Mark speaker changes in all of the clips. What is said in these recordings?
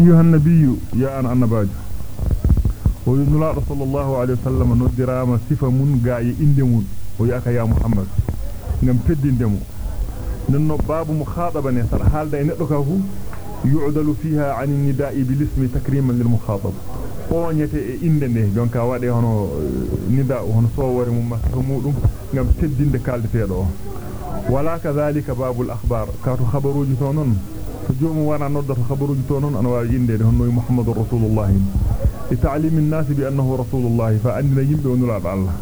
Speaker 1: أيها النبي يا أنا النباج. ويقول الله صلى الله عليه وسلم أنه درام صفة من قاية إندمون. ويأكا يا محمد. نمتد إندمو. لأنه باب مخاطبا يسر حال دا ينقلقه يعدل فيها عن النداء بالاسم تكريما للمخاطب. قوان يتأي إندنه جونكا وادي هنو نداء هنو صور ممثمون نمتد إندكال تيدو ولا كذلك باب الأخبار. كاتو خبرو جثونون khabaruji to non an waawi indede honno muhammadur rasulullah li ta'lim an-nas bi annahu rasulullah fa andina yimbe onula Allah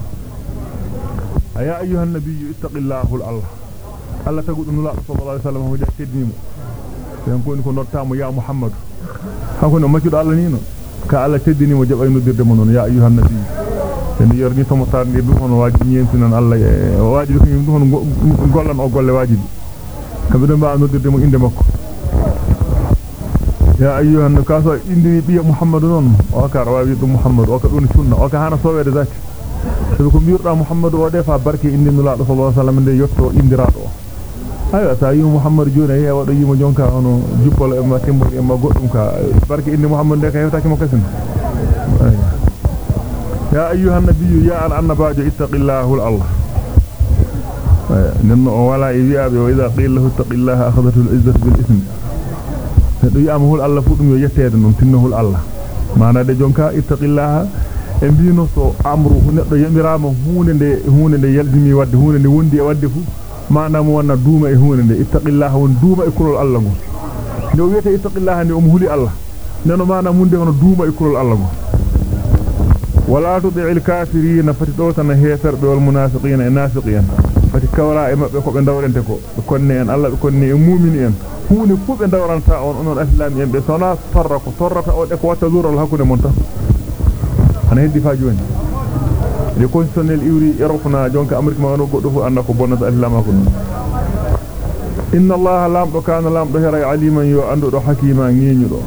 Speaker 1: يا أيها النبي اتق الله الله الله تقول الله صلى الله عليه وسلم هو جاء تدنيم ينكون كون نرتام يا محمد ما كده الله نينو كالله تدني وجب أي ندير دمنون يا أيها النبي en yorni to motar ni dum hono wajibi ñentinan Allah wajibi ko dum hono gollan o golle wajibi kambe do ba noddirde mo inde makko ya ayyuhan nasu indi bi muhammad non o ka rawi dum muhammad o ka dun sunna o ka hana sowede zati sabi ko biurda muhammad o defa barke indi nula sallallahu alaihi wasallam de yotto indirado ayo ta yi muhammad joni he wado yimo jonka hono juppol e ma tembol e ma goddum ka barke indi muhammad de ka hewtaki mo kasin يا أيها النبي يا النبي اتق الله الله نن ولا يبيع وإذا قيل له اتق الله أخذته العزة بالإثم do yamahu Allah fu dum yo yettede non tinnohul Allah mana de jonka ittaqillaha e bino so amru neddo yamirama hunde de hunde de yaldimi wadde hunde de wondi e wadde fu mana mo wonna duuma e hunde de ittaqillaha won duuma e kulol Allah go do wiete ittaqillaha ni o huli Allah neno mana munde hono duuma e kulol Allah go ولا تطع الكافرين فتدوتنا هيفرbe wal munafiqina e nafiqiyan fati kawra e mabbe ko be dawrente ko konne en Allah be konne e mu'mini en huuni fu be dawranta on onon islam en be sona farra ko torrata o de ko wata zural hakude mon tan ana heddi fa joni le constitutionnel iwri erofna jonka amrik ma wono goddo fu anda ko bonnata islam ko non inna allaha lam do kana lam do hera aliman yo ando do hakima ngenyudo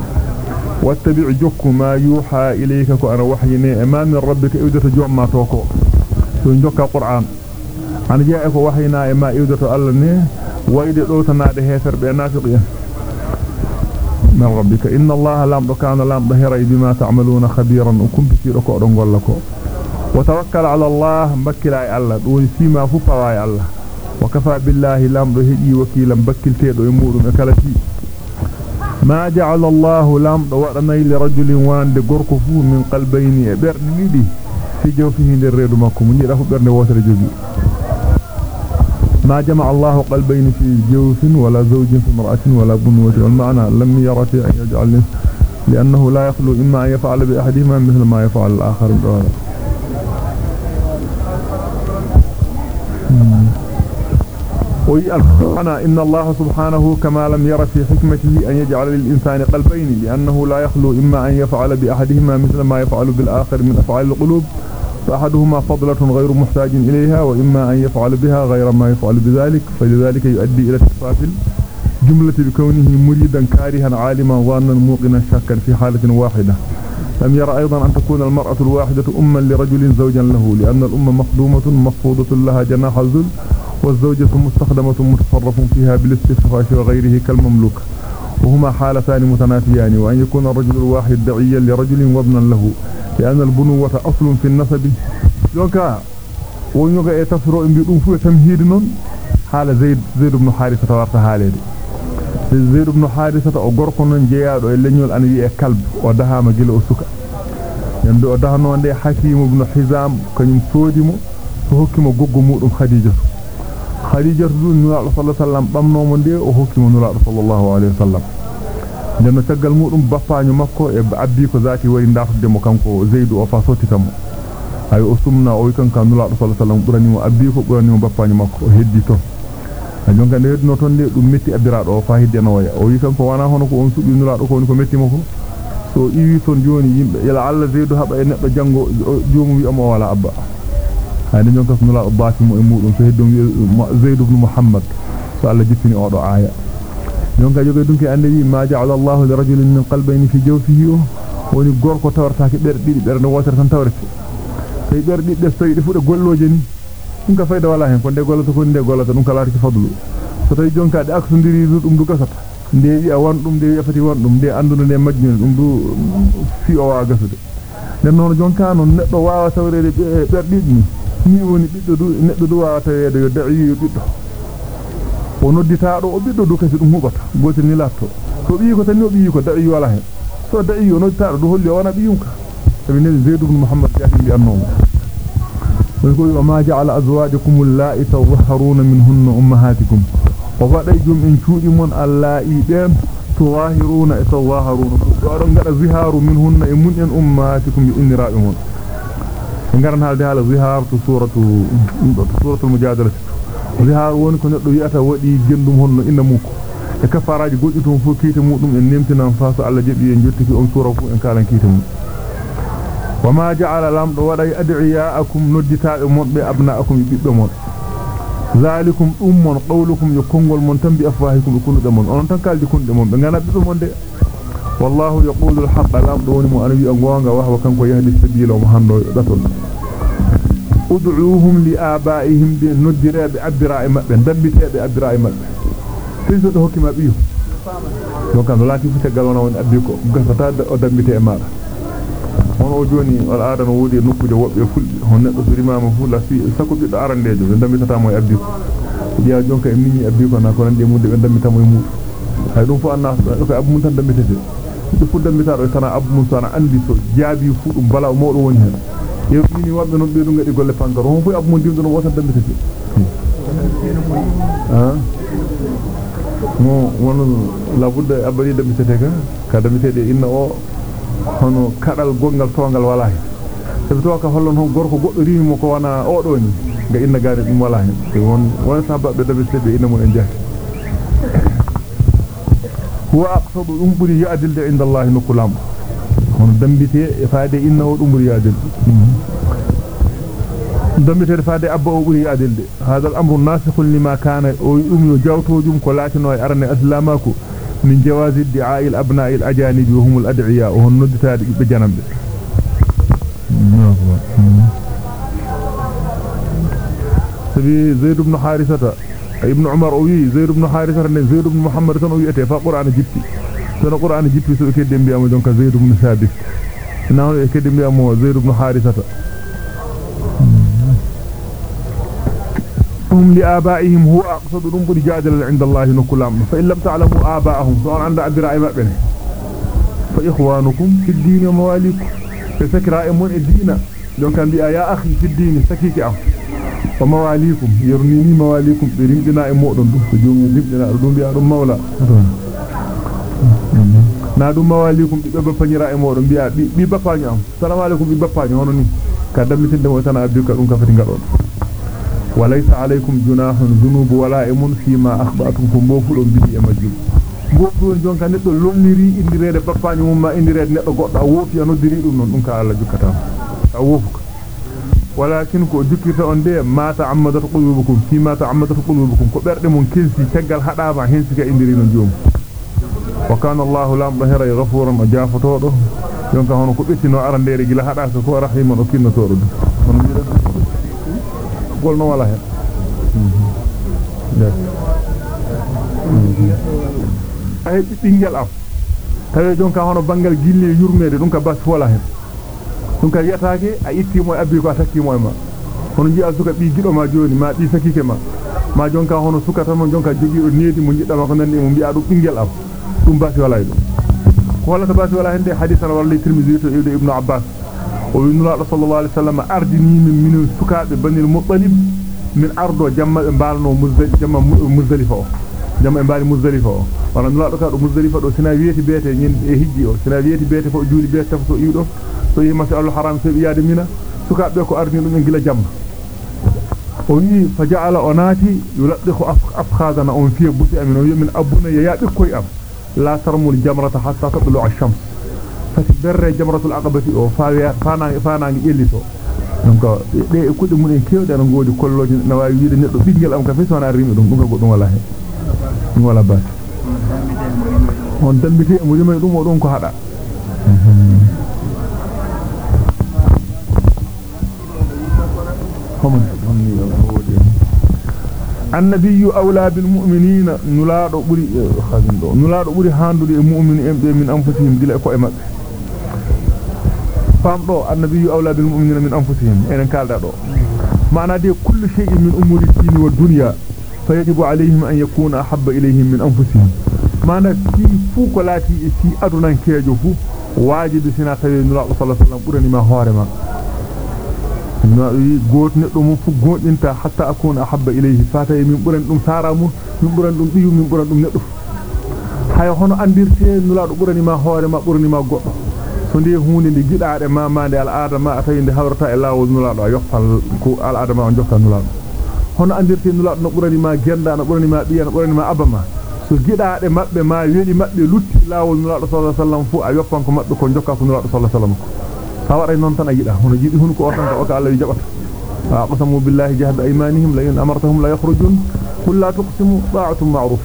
Speaker 1: واتبع جك ما يوحى إليك كأنا وحيني أمام من ربك إودة جمع توكو سنجك القرآن أنا جاءك وحينا إما إودة ألني وإذا دوتنا ده هفر بنافقيا من ربك. إن الله لام كان لام ظهر بما تعملون خبيرا. وكم بكيرك أرنغل لكم وتوكل على الله بكل أي الله. دون فيما فقوا أي الله. وكفى بالله لام ظهري وكيلا. بكل تيدو يمور مكالتي ما جعل الله لام ودنا لرجل واند غوركو فو من قلبين. برنيدي في جوفه ندير ريدو ماكو من يدا برن وتر جوجي ما جمع الله قلبين في جوف ولا زوج في امرأة ولا بنوة والمعنى لم يرى أن يجعل لأنه لا يخلو إما أن يفعل بأحدهما مثل ما يفعل الآخر. بأولا ويأنا إن الله سبحانه كما لم ير في حكمته أن يجعل للإنسان قلبين لأنه لا يخلو إما أن يفعل بأحدهما مثل ما يفعل بالآخر من أفعال القلوب. فأحدهما فضلة غير محتاج إليها وإما أن يفعل بها غير ما يفعل بذلك فلذلك يؤدي إلى اتصاف جملة بكونه مريدا كارها عالما ظانا موقنا شاكا في حالة واحدة. لم يرى أيضا أن تكون المرأة الواحدة أما لرجل زوجا له لأن الأمة مخدومة مخفوضة لها جناح الذل والزوجة مستخدمة متصرف فيها بالاستخفاف وغيره كالمملوك. وهما حالتان متنافيان وأن يكون الرجل الواحد دعيا لرجل وابنا له لأن البنوة أصل في النسب. يوكا ونيوكا يتفروا إن بيقوم فيه تمهيد نون حال زيد زيد بن حارثة وارت حالي زيد بن حارثة أغرق نون جياد وإلنيول أن يأي كلب ودها مجيل أسوكا يندو ودها نون دي حكيم بن حزام كنم سوديمو فهكيم غوغو مودم خديجة. خديجة دون نولا صلى الله عليه وسلم بامنومو دي أو حكيم نولا صلى الله عليه وسلم den tagal mudum baffañu makko e abbi ko zati wari ndafde mo kanko zaidu o fa sotitamo ay o sumna o kanka nula do sallallahu alaihi wasallam burani mo abbi ko burani mo baffañu makko heddi to jonka ne hedno ton de dum metti abbiraado o fa heddi no waya o wi kanko wana hono ko on subi nula do ko ko metti mo ko so iwi ton joni yimbe yala alla zaidu haba e neddo jango joomu wi amo wala abba hayde jonka nula o baati mo e mudum so heddum zaidu ibn muhammad so alla jippini o do aya jonka joge dunki ande wi ma ja'ala Allahu li rajulin min qalbayni fi jawfihi woni gorko tawrtaake berde didi berde wotere tan tawrete tay berde didi so yidi fude golloje ni dum ka fayda wala hen ko de gollata ko de gollata dum ka laati fadlu so tay jonka de aksondiri dum du gasata ndewi a won dum de yafati won dum de anduno ne majjun dum du fi o wa gasude den non jonka non neddo waawa tawrede berdidi ni woni biddo du neddo du waawa tawede yo da'i yo biddo o nodditaado o biddo du kasi dum hubata gotel ni latto to bi ko tan o bi ko da'i wala hen so da'i o nodditaado du holli wana biyumka tabi ne zaid ibn muhammad jahil bi annahu ويقول وما جعل أزواجكم اللائي تظهرون منهن أمهاتكم وفديجم إن شودي من اللائي بين تظاهرون تظاهرون وأرون قد زهار منهن إمن أمهاتكم بإن رائمون نغرن هذا على زهار سورة سورة المجادلة زهار woni ko neddo wi'ata wadi gendum honno inna muko e kafaraaji godditum fu kiite mudum en nemtinan fa so Allah jebi en jottiki on sura fu en kalan kiite mudum وما جعل لام دو وداي ادعياءكم نوديتابه مون be abnaakum bibbe mon zalikum ummon qawlukum yakungol mon tambi afwahikum kunude mon on tan kaldi kunde mon be ngana bibbe mon de wallahu yaqulu al-haqqa lam do woni mo ana wi gonga wahwa kanko yahdi sabila mo hando datol ud'uuhum li abaihim bi nudirabe abira'i mabbe dambiteebe abira'i mabbe fiso do hokki mabbe donc an laati fu tegal wona won abbi ko gasata o dambite e mara hono joni wal aada no wodi nokkude wobbe fulbe hon neddo so rimama fu la fi sako biddo arandejo be damitata mo e abbi ko biya jonka e minni abbi ko na ko rande mudde be damitata mo e mudu hay dum fu anna ko abbu mun tan damitete do fu damitado tan abbu mun tan andi so jaabi fu dum bala do woni hen yow ni wobbe non be dum ngadi golle pankar hon fu abbu mun dimdo no wota damitete ah mo wono la budda abari damitete ka ka damitede inna o hono kadal gongal tongal wala hen sabi to ka hollon hon gorko goddo rimi mo ko wana o do ni ga inna gaade dum wala hen won won sababbe dabe sebe inna mun en jahti huwa aqsadu dum buri yadilde inda allah nukulam hono هو أقصد أمبر يعدل عند الله نقول أمر هنا دمبتي فادي إنه أمبر يعدل. دمبتي فادي أبا أمبر يعدل هذا الأمر الناسخ لما كان أمي جوته جمك لكن أرني أسلامك من جواز الدعاء الأبناء الأجانب وهم الأدعياء. وهم ندتا بجنب نعم. زيد بن حارثة. ابن عمر أوي زيد بن حارثة زيد بن محمد أوي أتي فقرآن جبتي سنة قرآن جبتي سوء كدن بيامو جونك زيد بن ثابت إنه كدن بيامو زيد بن حارثة هم لآبائهم هو أقصد رنب رجاجل عند الله نكلام فإن لم تعلموا آباءهم سؤال عند عبد الرائم أبنه فإخوانكم في الدين ومواليكم فسكر الدين لو كان يا أخي في الدين سكيك أم ومواليكم يرنيني مواليكم برمدنا إمؤدن فجوم رمدنا أردون بي أردون مولا na dum mawalikum bi be fanyira e modon biya bi bapañu am assalamu alaikum bi bapañu hono ni ka damitinde mo tan abbi ka dum ka fati ngadon وليس عليكم جناح ذنوب ولا امن فيما اخطاتم كمبوفدون بي امجum gofdon jonka neddo lonniri indirede bappaani mum ma indirede neddo goddo a wofi anodiri dum non dum ka Allah jukkata a wofuka ta'ammadat qulubukum fi ma ta'ammadat qulubukum ko berde mon kelsi tagal hadama hensika indiri non jom wa kana Allah lam bahira ghafuran ajafotodo jonka hono ko bettino arandere gila hadaka ko rahiman o kinno todo on gol no wala hen ay bingel am tawe jonka hono bangal gille yurmede dum ka bas wala hen dum ka yataake a itti moy abbi ko takki moy ma hono ji'a suka bi gido ma joni ma bi sakike ma ma jonka hono suka tan jonka jogi o needi mo jidda ma ko nandi mo bi'a dum bingel am dum bas wala ko wala to bas wala hen de hadith an wala tirmidhi to ibnu abbas o yunula sallallahu alaihi wasallam ardini min min sukaabe banil muttalib min ardo jamma be balno jamma muzdalifa o jamma e bali muzdalifa o wala nula do ka do muzdalifa do sina wieti bete nyin e hijji o sina wieti bete ko juuli bete taf so iwdo so yi masal haram so bi yaade mina sukaabe ko ardini dum gila jamma o wi fa ja'ala onati yuladdihu afkhadana on fi busi amin o min abuna ya bikkoy am la tarmul jamrata hatta tatlu ash-shams fati berre jamratul aqabati o faawiya faana faana ngi ellito donc de e kudde mun en kewde no godi kolloji na wawi wiide neddo bingel am ka fe sona rimi dum dum ko godum wala he dum wala baat on dambite mo yima dum o don ko hada homon homni o wodi النبي أولى بالمؤمنين. نلادو بري خازندو. نلادو بري هاندو المؤمن من أنفسهم. دي لأكو إمام فامدو النبي أولى بالمؤمنين من أنفسهم. أين قال دو معنى دي كل شيء من أمور الدين والدنيا. فيجب عليهم أن يكون أحب إليهم من أنفسهم معنى في فوق لاتي في أدنى كيجو فو واجب سنة نلا صلى الله عليه وسلم برني ما هارما goot neddo mo fu godinta hatta akuna ahabba ilayhi fata min buran dum saramu min buran dum biyu min buran dum neddo hay hono andirte nulaado burani ma hoore ma burani ma goddo so ndi hunde ndi gidaade ma mande al adama atayinde hawrata e lawol nulaado yoffal ko al adama on jofta nulaado hono andirte nulaado no burani ma genda no burani ma biya no burani ma abama. So gidaade mabbe ma weli mabbe lutti lawol nulaado sallallahu alaihi fu a yoffan ko mabbe ko jokka ko nulaado sallallahu alaihi wasallam فوري نون تان ايدا هونو جيدي هونو كو اورتان كو الله يجبات اقسموا بالله جهد ايمانهم لئن امرتهم لا يخرجون قل لا تقسموا طاعه معروف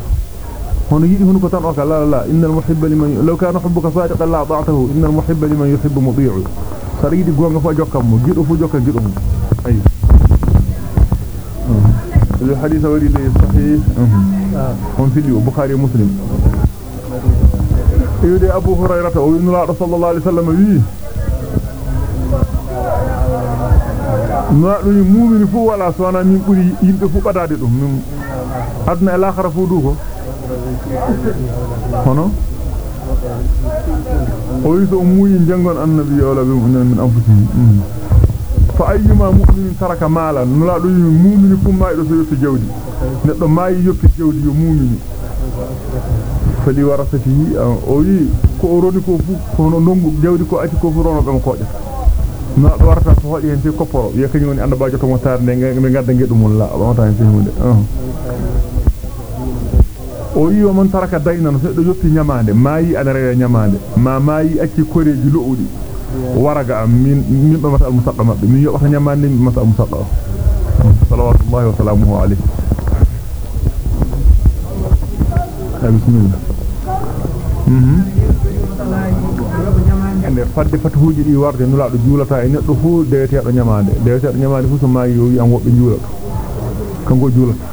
Speaker 1: هونو جيدي هونو كو تان اوكا لا لا ان المحب لمن لو كان حبك صادقا لا طاعته ان المحب لمن يحب مطيع سريدي غونغا فا جوكام جيدو فو جوكا جيدو اي الحديث وري صحيح هم في البخاري ومسلم يودي ابو هريره وابن الله صلى الله عليه وسلم وي no dum mu'mini fu wala sona min buri yimbe fu badade dum min adna al akhira fu du ko hono o yiso muuyi jangon annabi wala bi min anfusihim fa ayyuma mu'minin taraka malan nula dum mu'mini fu maydo so yotti jawdi neddo mayi yotti jawdi yo mu'mini fali warasatihi o yi ko roni ko fu ko no ndongu jawdi ko ati ko fu rono be ko jata no do warata so hodi hen fi kopporo wiya kanyum woni anda baajo to mo tar ne be gadda ngedum mun la wata hen fi hunde o yi o man taraka daynan so do yotti nyamande mayi ana rewe nyamande ma mayi acci koreji loudi waraga am min min be mata al musaqqa mabbe min yobata nyamande min mata al musaqqa sallallahu wa sallamuhu alayhi bismillah mhm ende fadde fatuhuji di warde nulaado juulata e neddo fu deweteedo nyamaande deweteedo nyamaande fu so maayi yo wi am wobbe juulato kango juulata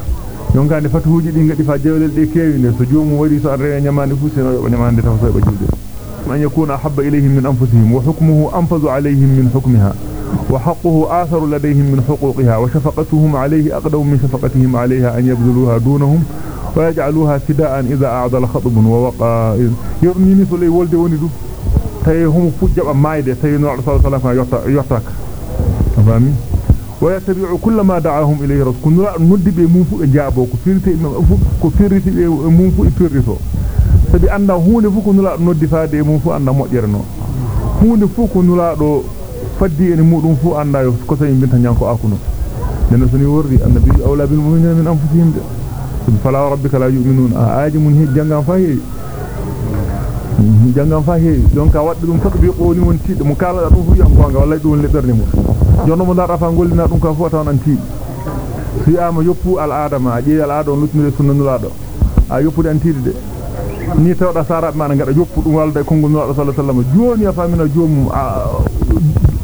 Speaker 1: yonkande fatuhuji di ngadi fa jewlel de keewi ne so joomu wari so arre nyamaande fu sino yo nyamaande taw so be juulde أن يكون أحب إليهم من أنفسهم وحكمه أنفذ عليهم من حكمها وحقه آثر لديهم من حقوقها وشفقتهم عليه أقدم من شفقتهم عليها أن يبذلوها دونهم ويجعلوها فداء إذا أعضل خطب ووقع. يرني مثل لي ولد وندو تيهم فجب مايدة تيهن وعلى صلى الله عليه وسلم ويتبع كل ما دعاهم إليه رسول كنرا ندب منفو جابو كفيرت منفو كفيرت منفو إفيرتو sabi anda hunde fu ko nula noddi faade mum fu anda mojjerno hunde fu ko nula do faddi en mudum fu anda ko tay binta nyanko akuno den suni wordi annabi awla bil mu'minina min anfusihim fala rabbika la yu'minun aajimun hi jangam fahi jangam fa heewi donc wadde dum fatu bi qoni won tiide mo kala dum fu yam gonga walla dum le berne mo jonno mo dara fa gollina dum ka fu taw nan tiidi fi ama yoppu al adama je al adon lutmire sunna nulaado a yoppude an tiidi de ni tawda sarabe man ngada yoppu dum walda kongol nulaado sallallahu alaihi wasallam joni ya famina jomum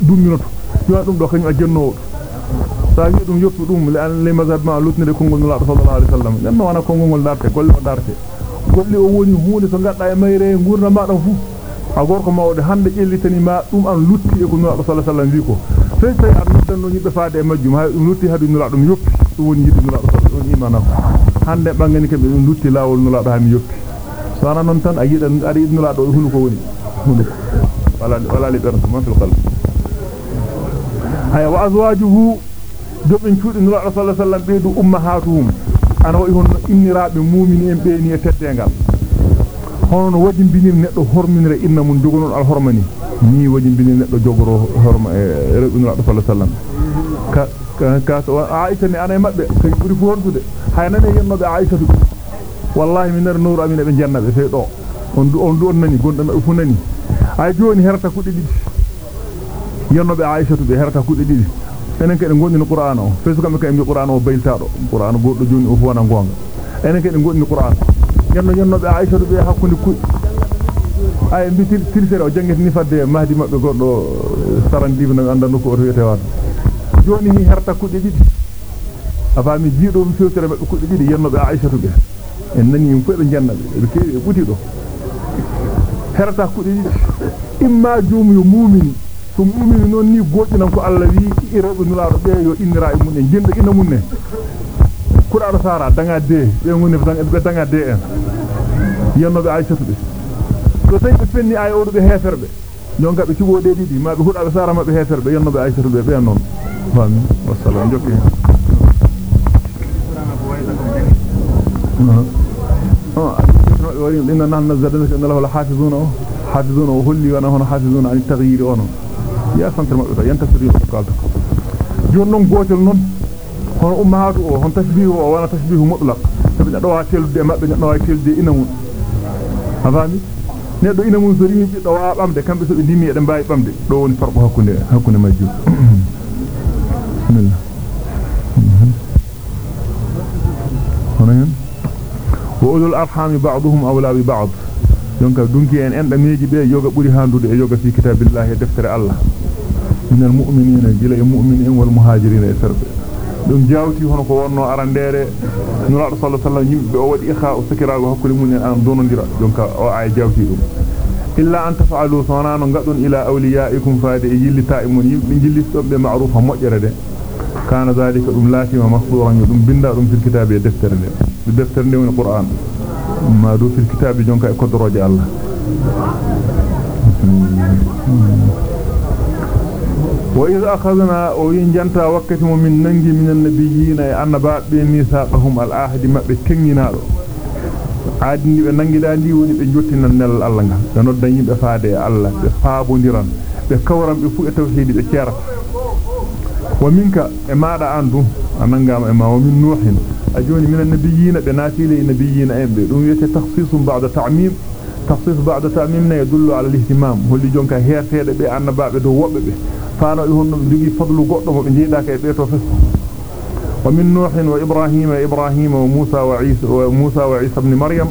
Speaker 1: dumminoto joni dum do kanyum a jennowo sa wi dum yoppu dum le an le mazhab ma lutmire kongol nulaado sallallahu alaihi wasallam nenno wana kongol darte golle o darte golle o woni huunde so gadda e mayre gurna ma dum fu a gorko mawde hande jellitani ma dum an lutti e ko nulaado sallallahu alaihi wasallam wi ko fay tay an noddanno yibbe faade e majjum hay dum lutti hadu nulaado dum yoppi dum woni yidde nulaado sallallahu alaihi wasallam imana hande bangani kambe dum lutti lawol nulaado ha mi yoppi so ana non tan a yida ari nulaado hunu ko woni hunde wala wala li berto man fil qalb hay wa azwajuhu jobben cuudi nulaado sallallahu alaihi wasallam be ummahatuhum ana wayi hono inniraabe mu'mini en beeni e teddengal hono wadi binir neddo horminire inna mun jogonon al hormani ni wadi binir neddo jogoro horma e rabbinu sallallahu alaihi wasallam ka ka ka aisha ni ana mabbe kay buri fu hordude haynane yennobe aisha wallahi min nuru amina be jannabe fe do on du on du on nani gonda fu nani ay joni herta kudde didi yennobe aisha be herta kudde didi enen kede gondini qur'an o fesu kambe mi qur'an o bayltaado qur'an goddo joni o fu wana gonga enen kede gondini qur'an yenno yenno be aisha be hakkunde ku ay mbi tilsere o jangeti ni fadde mahdi mabbe goddo saran dibna andando ko o wiyete wan joni hi herta kudde didi afami jiido dum fewtere mabbe kudde didi yenno be Aisha be en nani yim fu be jannabe be kewi e buti do herata didi imma joomu yo mu'mini so mu'mini non ni goddinan ko Allah wi irobe nulaado be yo indira e mun en jenda ina munne kuraado sara danga de be ngoni be danga de en yenno be Aisha be so tay be fenni ay odo be heferbe jonga be cibo de didi ma be hudabe sara mabbe heferbe yenno be Aisha be be non fami wassalam jokki إن نحن نزلنا إن له لحافظون حافظون وهلي وأنا هنا حافظون عن التغيير وأنا. يا سنتر بيتا ينتصر يوم قالتك جون نون قوتل نون هون أمهات هون تشبيه أو أنا تشبيه مطلق. تبي نروح تلد ما بين نروح تلد إنهم هذاني neddo ina mun sori bi do wa bamde kambe so be dimi e de mbay bamde do woni farqo hakkunde hakkunde majju bismillah en en dameji be yoga buri handude e yoga fi kitabillahi deftere Allah min al mu'minina gila e mu'minin wal muhajirin e serbe dum jawti hono ko wonno arandere nura sallallahu alaihi wasallam yimbe o wadi ikha o sakiraago hakkude mun en an donondira donc o ay jawti dum illa an taf'alu sanano gadon ila awliyaikum faade e yillita e mun yimbe jillisto be ma'rufa mojjere de كان ذلك ام لاكي ومصورا يدم بندا دم في الكتاب دفترني دفترني من القرآن. ما دو في الكتاب جونك قدروج الله. وإذا أخذنا وين جنتا وقت من ننجي من النبيين أن باب ميثاقهم العهد ما بكنينا عاد ني ننجي داندي وني بجوتنا نل الله. غا نودا يبه فاده الله. بفابو نيران. بكورم بفو توحيد بكيرا wa minka e maada andu anangama e ma wa min nuhin ajoni min an-nabiyyin be natili nabiyyin embe dum yete takhsisum ba'da ta'mim takhsis ba'da ta'mim ne yadullu ala al-ihtimam holli jonka hertede be annabaabe do wobbe be faano e honno jogi fadlu goddo mo be jeedaka e beeto fes wa min nuhin wa ibrahima ibrahima wa musa wa isa wa musa wa isa ibn maryam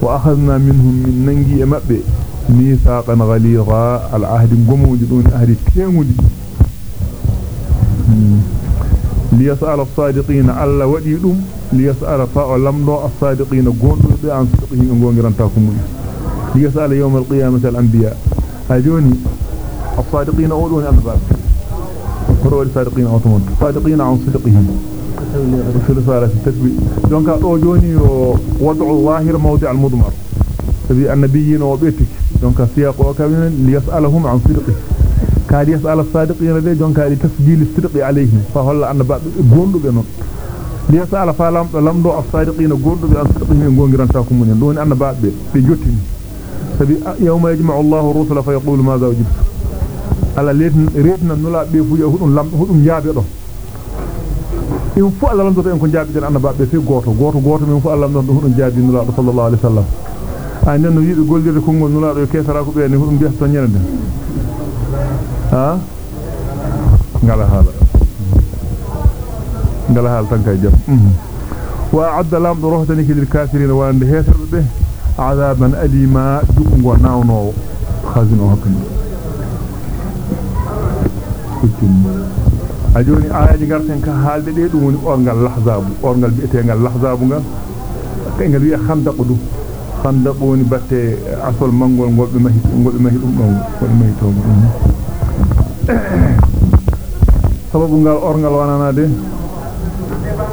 Speaker 1: wa akhadna minhum min nangi e mabbe mithaqan ghalidha al ahd gomudi dun ahdi temudi liyas'ala as-sadiqina alla wadi dum liyas'ala fa lamdo as-sadiqina gondo be an sidqihim ngongiranta ko mun liyas'ala yawm al-qiyamati al-anbiya ajoni الصادقين أولون أنباب فروا الصادقين أوتمون. صادقين عن صدقهم. في رسالة التكبير دونك أوجوني وضع ظاهر موضع المضمر. النبيين وبيتك. دونك سياق وكابين ليسألهم عن كاري يسأل الصادقين ذي جون كاري تسجيل الصدق عليهم. فهلا أن بعد جوندو بينهم. ليسأل فلم لم دو الصادقين جوندو بين الصدقين من جون غيران تاكم منهم أن بعد بيجوتين سبي يوم يجمع الله الرسل فيقول ماذا وجب على ليتن ريتن نلا بيفو يهون لم هون جاب يدو إن فو الله لم دو إن كون جاب يدو أن بعد بيفو غوتو. غوتو غوتو من فو الله لم دو هون جاب نلا صلى الله عليه وسلم. أنا نريد أقول لكم نلا ركيس راكو بيني يعني هون بيحصل نيرن ha ngala hala ngala hal tan kay jam wa a'adda lamdo rohtani lil kafirin wa ande heserbe be azaban alima dukungo nawno khazino hakni ajoni aaji garten ka haalde de dum woni orgal lahzabu orgal bi'etengal lahzabu ngal kangal wi'a khandaq du khandaq woni batte asol mangol golbe mahi golbe mahi dum don golbe mahi to sababu ngal orgal wanana de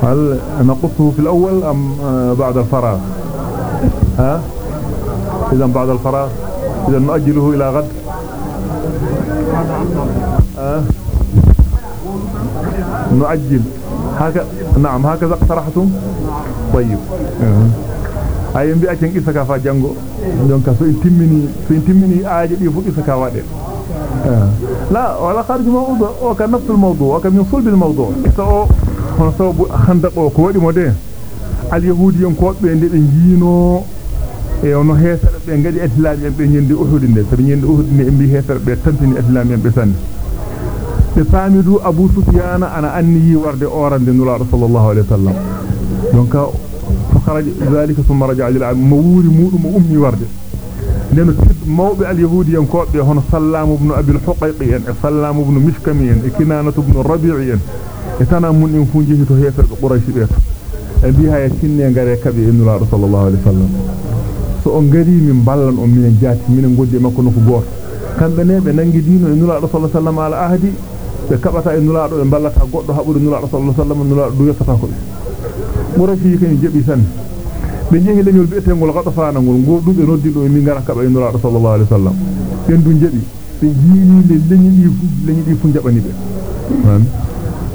Speaker 1: hal naqصه في الأول أم بعد الفراغ ها إذا بعد الفراغ إذا نؤجله إلى غد أه نؤجل هكذا نعم هكذا اقترحتم طيب ay mbi acen isa ka fa jango donc so in timmini so in timmini aaje di fu isa ka wade la wala kharj mawdu o ka nafs al mawdu o ka min sulb al mawdu so hono sababu handaqo ko wadi mo de al yahudiyon ko be jiino e ono heesere be ngadi en be nyende uhud de sabi nyende uhud ne mbi heesere be islam en be sanne be famidu abu sufyan ana anni warde orande nula sallallahu alaihi wasallam donc خرج ذلك ثم رجع للعب موري مودum ummi warde abi al huqayqi en sallam ibn mishkami en kinanatu ibn rabi'i en e tana mun en fu jehi to heferbe quraish be to e bi haya tinne ngare kabe innulado sallallahu alaihi wasallam so on gari min ballan on minen jaati minen goddi makko no ko goto kambe ne be nangi dino innulado sallallahu alaihi wasallam ala ahdi be kabata innulado be ballata goddo habude innulado sallallahu alaihi wasallam innulado du yottata ko be quraish yi kany jebi san be jehi leñol be etengol gadafana ngol godube noddido mi ngara kaba innulado sallallahu alaihi wasallam ben du jebi be jiini le leñi di fu leñi di fu jabani be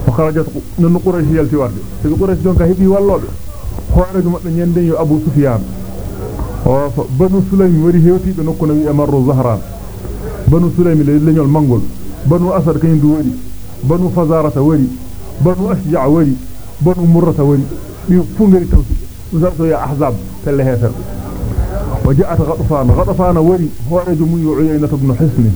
Speaker 1: وخرجت من قريش يلتي ورده في قريش دونك هبي واللوبه خرج مبbe ñende yo Abu Sufyan o banu Sulaym wari hewti be nokko wi amaru Zahran banu Sulaym le leñol mangol banu Asad kany du wari banu Fazarata wari banu Ashja' wari banu Murrata wari bi fu ngari tawsi زرت يا أحزاب تلها ثر وجاءت غطفان. غطفان وري. هورج مي عيينة ابن حسن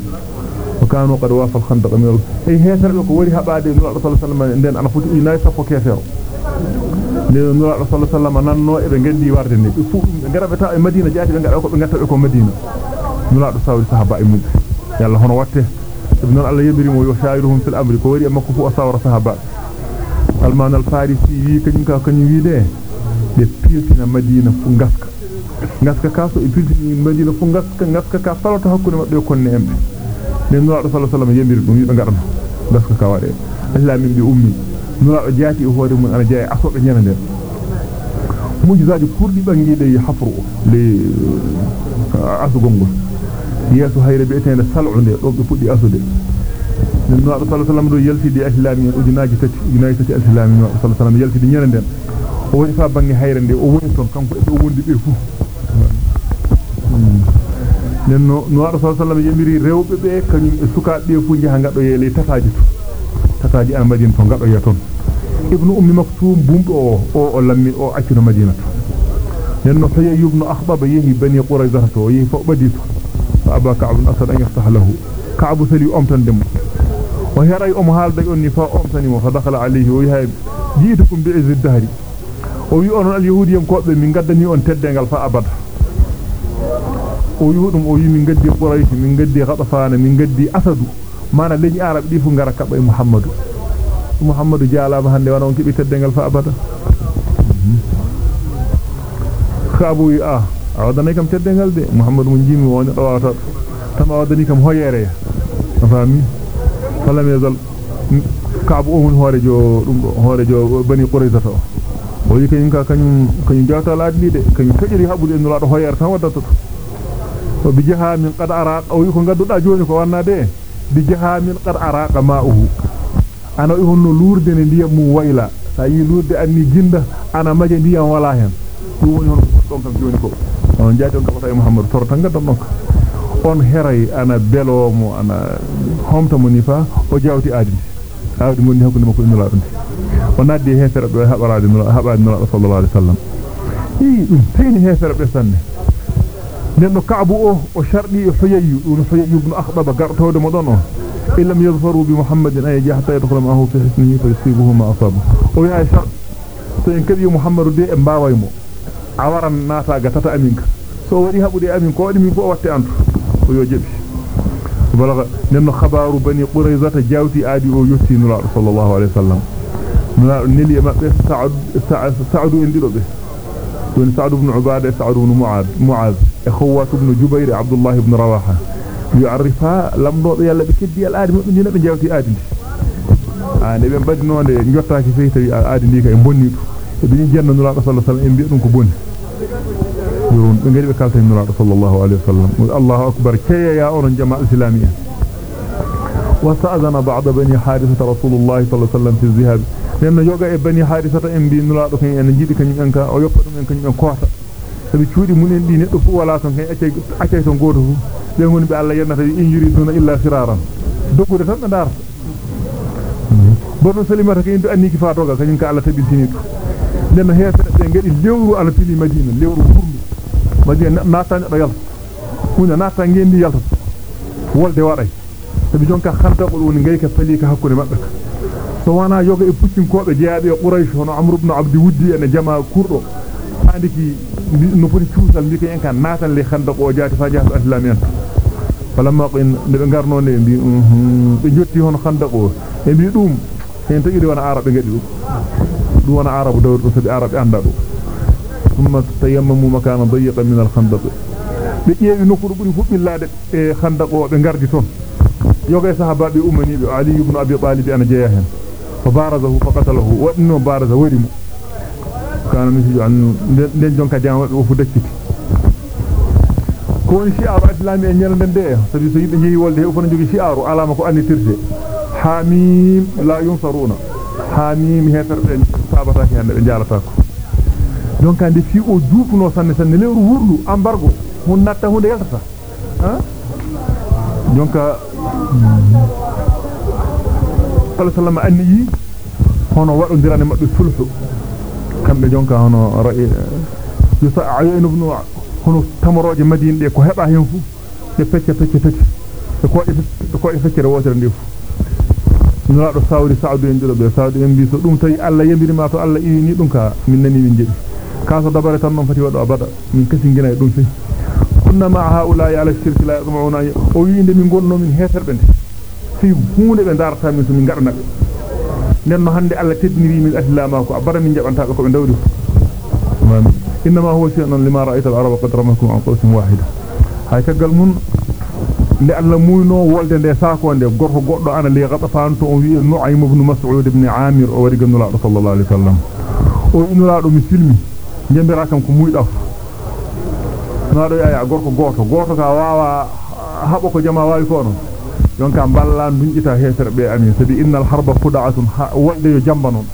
Speaker 1: وكانوا قد وافى الخندق من هي هي ثر وريها بعد نور الله صلى الله عليه وسلم. عندنا أنا فوت إناي صف وكثر نور الله صلى الله عليه وسلم أنا نو إبن جدي واردني. فوق جرب تاء المدينة جاءت إبن جرب إبن جرب إبن مدينة. نور الله صلى الله عليه وسلم يلا هنا وقته. إبن الله يبري ويشايرهم في الأمر. كوري أما كفوا صار صحابة. ألمان الفارسي كنكا كنيدة ka de be piltina madina fu ngaska ngaska kaso e piltini madina fu ngaska ngaska ka faloto hakkunde mabbe konne embe nen nura sallallahu alaihi wasallam yembiri dum yibe ngadam daska ka wade Allah min bi ummi nura jaati hoore mun ana jaay asobe nyana den mujizaaji kurdi bangiide hafru le asugongol yeso hayre be tende sal'unde do be fuddi asude nen nura sallallahu alaihi wasallam do yaltidi islami en ujunaaji tati ujunaaji tati islami nura sallallahu alaihi wasallam yaltidi nyana den o woni fa bangi hayre de o woni ton kanko e do wondi be fu nen no wado sallallahu yemiri rewbe be kanyum e sukaabe fu jaha ngado yele tataaji to tataaji an madina to ngado yaton ibnu ummi maktum bumdo o o o lammi o accino madina to nen no hayy ibn akhdab yehi bani qurayza to yehi fo badito fa abaka ibn asad an yaftah lahu ka'bu sali umtan dem wa hiray um halda onni fa umtani mo fa dakhala alayhi wa yahay jiitukum bi izz dahri o wi onon al yahudiyam ko be min gaddani on teddengal fa abada o yudum o yimi gaddi quraish min gaddi ghatafana min gaddi asadu mana leñi arab di fu ngara kaba muhammadu muhammadu jaalama hande wana on kibi teddengal fa abada khabu a awadani kam teddengal de muhammadu mun jimi woni do wata tam awadani kam hoyere fami falam yazal kaabu o hun hoore jo dum do hoore jo bani quraiza to o yi kanyum kanyum kanyum jawta laadi de kanyum tajiri habude en lado hoyere tan wadata وبجها من قد أراق أو يكون قد أجوني كوانا دي بجها من قد أراق ماؤه أنا يهون لورد ندي مو ويلا سأي لورد أني جند أنا مجا دي ولا هن يهون يهون كم كم جوني كو on jaati on kabata muhammad torta ngadam donc on heray ana belo mo ana homta mo ni fa o jawti aadi aadi mon ni hakkunde makko inula dum ونادي هيثر ابو هبراد من هبراد من رسول الله صلى الله عليه وسلم. فين هيثر بسنه لأنه كعبه أو شرقي حيي وحيي بن أخضب قرته دمدن إن لم يظفروا بمحمد أي جه حتى يدخل معه في حسنه فيصيبه ما أصابه. ويا شرق سين كبي محمد دي أم باويمو عوارن ناتا غتتا أمينك. سو ودي هبودي أمين كو دمي بو واتي أنت. ويو جيبي بلغ نن خبار بني قريظة جاوتي آدي أو يوتي نور صلى الله عليه وسلم. Sa'd sa'd en dido be don sa'd ibn ubada sa'd ibn mu'ad mu'az اخوات ابن جبير عبد الله بن رواحه يعرفها لم دو يalla be keddi al aadi mabbe ni be jawti aadi ah ne be badinonde jottaaki sey tawi aadi ndi ka e bonni to e bi jenno nula sallallahu alaihi wasallam en bi dum ko bonni yon be ngari be kalta nula sallallahu alaihi wasallam Allahu akbar kaya ya on jama islamiyya واستأذن بعض بني حارثة رسول الله صلى الله عليه وسلم في لأن يوغا e bani حارثة en bi nula do ken en jidi kanyum en ka o yoppa dum en kanyum en koota sabi cuudi munen di neddo fu wala ton kay accay accay ton goto fu be ngoni be Allah yennata injuri tuna illa firaran dogude tan be darta bono salimata kay indu anniki fatoga kanyum ka Allah tabintini to den heefere be ngedi lewru ala fili madina lewru furlu madina natani do yalta kuna nata ngendi yalta wolde waday sabi jonka khanta ko woni ngay ka fali ka hakkunde mabbe سوانا يوغا يبوتين كوبا جيابي قريش هنا عمرو بن عبد ودي أنا جماع كوردو فانديكي نوبوري تشوسال ميكي انكا ناتان لي خاندو أو جاتي فاجاس اسلاميان فلما قين نبي غارنو ني بي بي جوتي هون خاندو اي بي دوم هين تيري وأنا عربي غادي دو وأنا عرب دور دو سدي عربي اندادو ثم تيمموا مكان ضيق من الخندق بي ايي نوبوري بوري فوبي لاد خاندو بي غارجي تون يوغي صحابه بي اومني علي بن ابي طالب أنا جايا هنا fa barazahu fa qatalahu wadno baraza warimu kana misi an den jonka jama o fu dacciti ko woni shi'aru islami e nyalande de sabi so yimbe jeeyi wolde o fana jogi shi'aru alama ko annitirde hamim la yunsaruna hamim heterbe sabata ki hande be jalata ko donc ande fi o juutuno sanne sanne lewru wurdu sallallahu sallam anni hono wadondirane mabbe sulhu kambe jonka hono ra'i yusa ayyin ibn hono tamoroje madine de ko heba hen fu be pecce pecce pecce be ko be ko feccere wotere ndefu nula do sawri saadu en dido be saadu en bi so dum tawi alla yembiri ma to alla iwini dum ka min nani min jebi kaso dabare tan non fati wado abada min kasi ngina e dum fi kunna ma haula ya ala shirki la yadmuna o wiinde min gonno min heterbe fi hunde be darata min so min gadana be nenno hande alla teddiniri min aslama ko abara min jabanta be ko be dawri انما هو شيء لما رايت العرب قد رمكم عن قوس واحدة hay tagal mun nde alla muyno wolde nde saako nde gorko goddo ana li gatafan to on wi nu'aym ibn mas'ud ibn amir o wari gannula sallallahu alaihi wasallam o inura do muslimi jembira kam ko muyda naado aya gorko goto goto ka wawa habo ko jama wawi ko non jonka balla dunjita hetere be amin sabi innal harba quda'atun wolde yo jamba non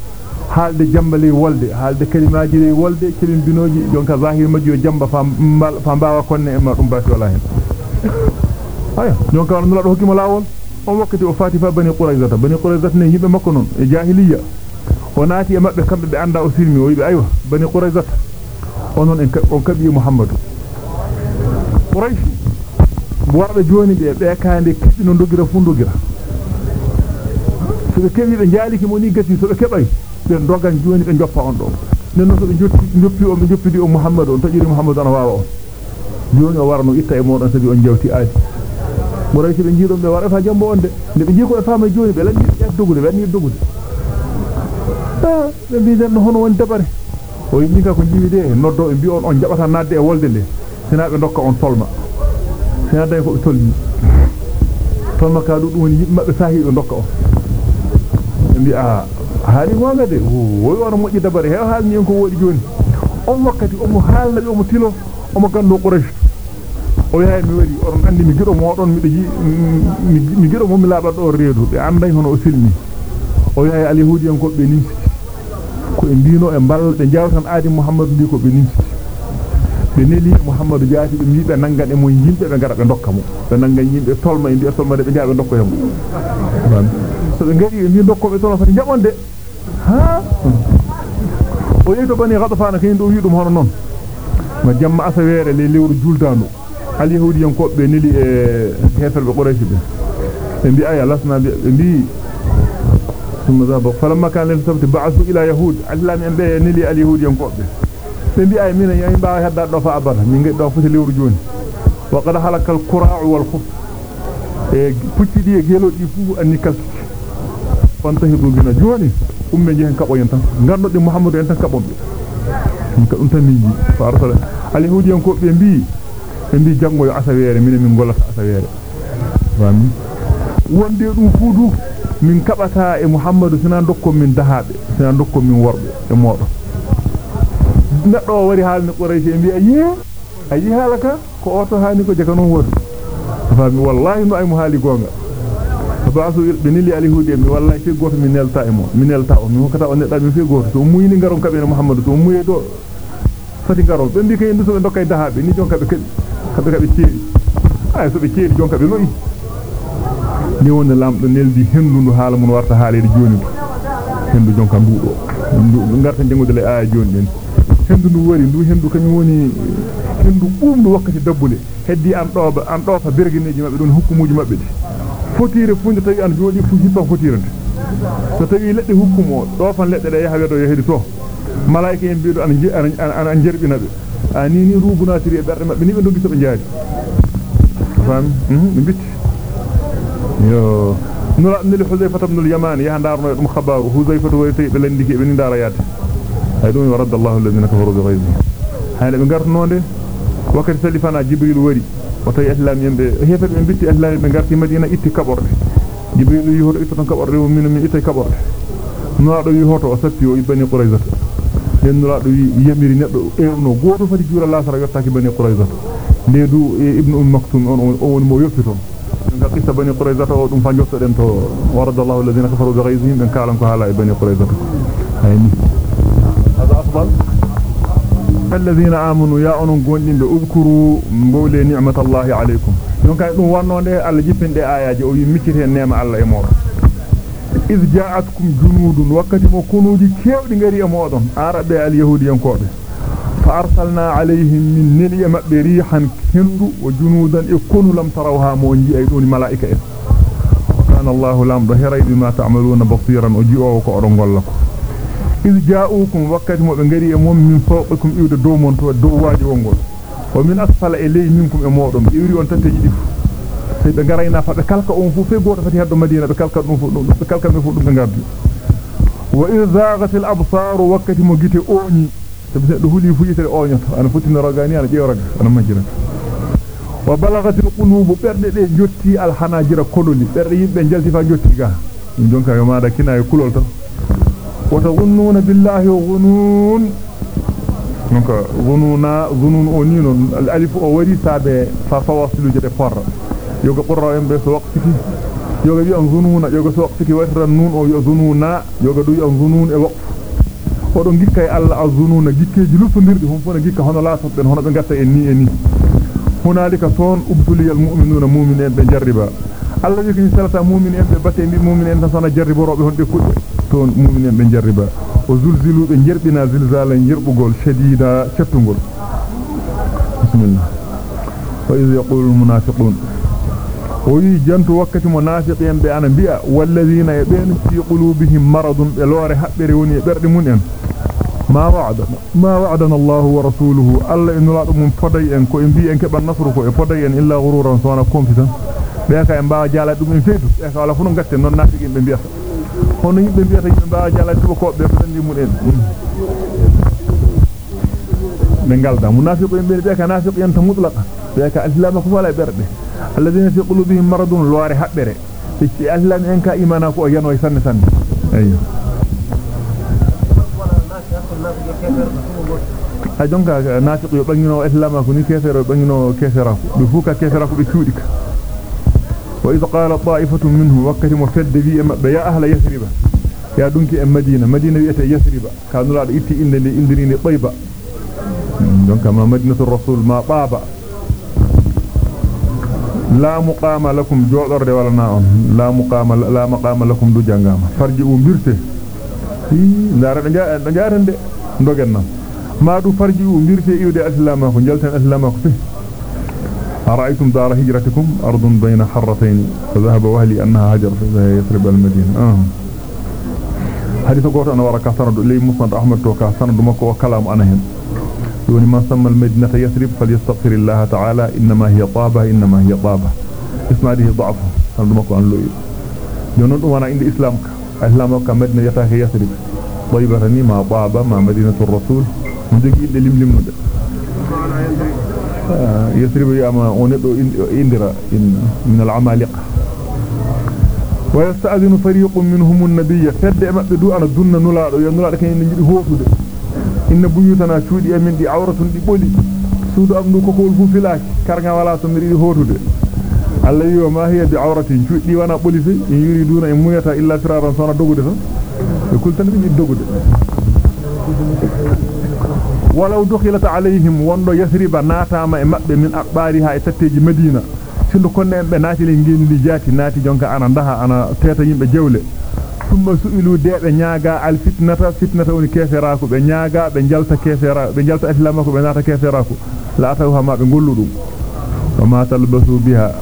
Speaker 1: haalde jambale wolde haalde kalimaaji le wolde kelin binoji jonka zahir majjo jamba fam fam bawa konne e ma dum basi wala hen aya jonka on nula do hokimo lawol on wakkati o fati fa bani quraizata bani quraizata ne yimbe makko non e jahiliya o naati e mabbe kambe be anda o silmi o yibe aywa bani quraizata onon en on kabi muhammadu quraish warbe joni be be kaande kidino dogira fu dogira so be kebi be jaaliki mo ni gati so be kebay be dogan joni be joppa on do nenno so be jotti joppi o be joppidi o muhammadu on tajiri muhammadu ana wawa on joni o warno itta e modon sabi on jawti aadi quraish be jiidon be wara fa jambo on de ne be jiko e fama joni be landi e dogude be ni dogude ah be bi den hono won dabare o yimmi ka ko jiwi de noddo e bi on on jabata nadde e wolde le sina be dokka on tolma sina day ko tolni tolma ka du dum woni mabbe sahi be dokka on mbi a haali gonga de woy wona moƴƴi dabare hew haalni en ko wodi joni on wakkati omo haalna be omo tilo omo gando quraish o yahay mi wari on andi mi gido modon mi ji mi gido mo mi laba do reedu be anday hono o silmi o yahay al yahudi en ko be nimsi ko e mbino e bal be jawtan aadi muhammadu ndi ko be nimsi be neli muhammadu jaati be mi be nangan e mo yimbe be gara be dokka mo be nangan yimbe tolma e mbi tolma de be jaabe dokko hemo so be ngari e mbi dokko be tolma fati jabonde ha o yeto bani gadfana kay ndo wi dum hono non ma jamma asawere le lewru juldando al yahudi en ko be neli e heferbe quraish be be mbi aya lasna be mbi ثم ذهب فلما كان للسبت بعثوا إلى يهود علام ان be al yahudi en ko be mbi ay mina yayi baawa hedda do fa abada min ngi do foti lewru joni wa qad halaka al qura'u wal khuf e puccidi e gelodi fu anni kal fantahidu bina joni umme jehen kabo yen tan gardo de muhammadu en tan kabon be ka dum tan min ji fa arsala al yahudi en ko be mbi be mbi jango yo asawere min min golata asawere wami wonde dum fudu min kabata e muhammadu sina dokko min dahabe sina dokko min worbe e modo neddo wari halni quraish mbi ayi ayi halaka ko oto hani ko jaka non wodu fami wallahi no ay mu hali gonga baasu be nili ali hudi mi wallahi fi goto min nelta e mo min nelta o mi hokata on nedda mi fi goto to muyni ngaron kabe muhammadu to muye do fati ngaron be mbi kay ndu so be dokkay dahabe ni jonka be kabi kabe kabe ciiri ay so be ciiri jonka be noyi ni wonde lamdo neldi hendundu haala mun warta haalede joni hendu jonka mbudo ngarta jangude le aya joni den hendu ndu wari ndu hendu kanyum woni hendu bumdu wakkati dabbule heddi an doba an dofa bergineji mabbe don hukkumuji mabbe di fotire funde tawi an jodi fu hippan fotirante so tawi ledde hukkumo dofan ledde de yaha wedo yahedi to malaika en biido an an an jerbina be ani ni rubunatiri e berde mabbe ni be dogi to be jaari fam mhm be bitti yo nula nil huzaifa ibn al-yaman ya ndarno dum khabaru huzaifa wayte be landiki be ndara yaade ay dum radda allah alladhina kafaru bi ghayzihim hayla be gartnonde wakati salifana jibril wari o tawi islam yembe hefer be bitti islam be garti madina itti kaborde jibril yi hoto itton kaborde o min mi itti kaborde nulaado yi hoto o sappi o ibani quraizata den nulaado yi yemiri neddo ewno goto fati jura lasara yottaki bani quraizata ndeedu ibn um maktum on on woni mo yoppiton nga qissa bani quraizata o dum fa jottoden to warada allah alladhina kafaru bi ghayzihim ben kalam ko hala e bani quraizata ayni أفضل. الذين آمنوا يأنون قلن بأذكروا مولى نعمة الله عليكم. يونك نوانو ده الجبن ده آيات جو يمكره النعمة على إمور إذ جاءتكم جنود وقت مكونوا دي كيف دي أمودهم آرابي اليهود ينكوب فأرسلنا عليهم من نلي مأبريحا كندو وجنودا إكونوا لم تروها مونجي أيدون ملائكة. كان الله لام ظهري بما تعملون بصيرا أجيوا وكأرم لكم e e garayna fa be kalka on fu fe goto fati haddo madina be kalka dum fu be kalka be fu dum be gardi wa iz zaghatil absar wakati mo gite oñi sabi do huli fu yitere oñoto ana futina rogani ana jeewraga ana majjira wa balagatil qulubu berde de jotti al hanajira kololi berde yimbe jalti fa jotti ga jonka yo maada kina e kulol tan وتظنون بالله غنون. دونك غنونا غنون أو نينو الألف أو وري تابه ففواصل جدي فر. يوغا قرر ام بس وقتي يوغا بي ان غنونا يوغا سو وقتي ورا نون أو يظنون. يوغا دو ان غنون أو ودو غيكاي الله ازنون غيكيجي لوفنديردي هم فونا غيكا هونا لا سوبن هونا غاتا إني إني. هنالك صون ابدلي المؤمنون مؤمنين بجربا. الله يكني سلطه مؤمنين بباتي مؤمنين تصنا جربوا ربهم بكل. Ton mu'minen be jarriba o zulzilu be jerbina zilzalan yerbugol shadida cettugol bismillah wa iz yaqulu almunafiqun o yi jantu wakkati munafiqen be ana bi'a wallazina yabin fi qulubihim maradun be lore habbere woni berde mun en ma wa'adana ma wa'adana Allah wa rasuluhu alla in la dum poday en ko en bi en keba nasru ko e poday en illa ghururan sona konfitan be ka en baawa jala dum en feetu e ka wala fu no gatte non nafiqen be bi'ata hono yimbe bi'ata yimbe baawa jala tuba ko be bandi mun en be galda munafiqen be be ka nafiqen ta mutlaqa be ka islam ko wala berde alladhina fi qulubihim maradun lore habbere ci islam en ka imana ko yano sanne sanne ayyo a jonka nafiq yo bangino islam ko ni kefero bangino kefera ko be fuka kefera ko be cuudika wa وإذا قال طائفة منه وقت مرتد في أمد يا أهل يثرب. يا دنك المدينة مدينة. يأتي يثربة كانوا لا إتي إن لإندريني طيبة. دنك ما مدينة الرسول ما طابة لا مقام لكم جوعر ولا نام لا مقام لا مقام لكم دو جنگام فرجو ميرته نار نجا نجارنده دوغن ما دو فرجو ميرته يودي اسلاما كو جلتن فيه أرأيتم دار هجرتكم؟ أرض بين حرتين فذهب وهلي أنها هجر يثرب المدينة. آه. حديث قوت أنا وركا سند لي مسند أحمد توكا سند مكو وكلام أنا هم دون ما سمى المدينة يثرب؟ فليستغفر الله تعالى إنما هي طابة إنما هي طابة. إسناده ضعف سند مكو أن لوي يونون وأنا عند إسلامك إسلامك مدينة يتاك يثرب. طيبة ما طابة ما مدينة الرسول. من دقي لم لم ندر آه، يثرب يا ما وندو إندرا إن من العمالقة. ويستأذن فريق منهم النبي فد مبد دو أنا دون نولا دو نولا كان نجي هوتود إن بيوتنا شودي من دي عورته دي بولي. سودو ام نو كوكول فو فيلاك كارغا ولا سمري هوتود الله يما هي دي عورته شودي وأنا بوليس يريدون إن مويتا إلا فرارا صنا دوغد سو كل تنبي دوغد Thank you. E ولو دخلت عليهم وندو يثرب ناتاما e e konne en be naati le ngendi jaati naati jonka ana ndaha ana teta yimbe jewle summa su'ilu deebe nyaaga al fitnata fitnata woni kefera ko be nyaaga be jalta kefera be jalta islama ko be naata kefera ko la tawha ma be golludum wama talbasu biha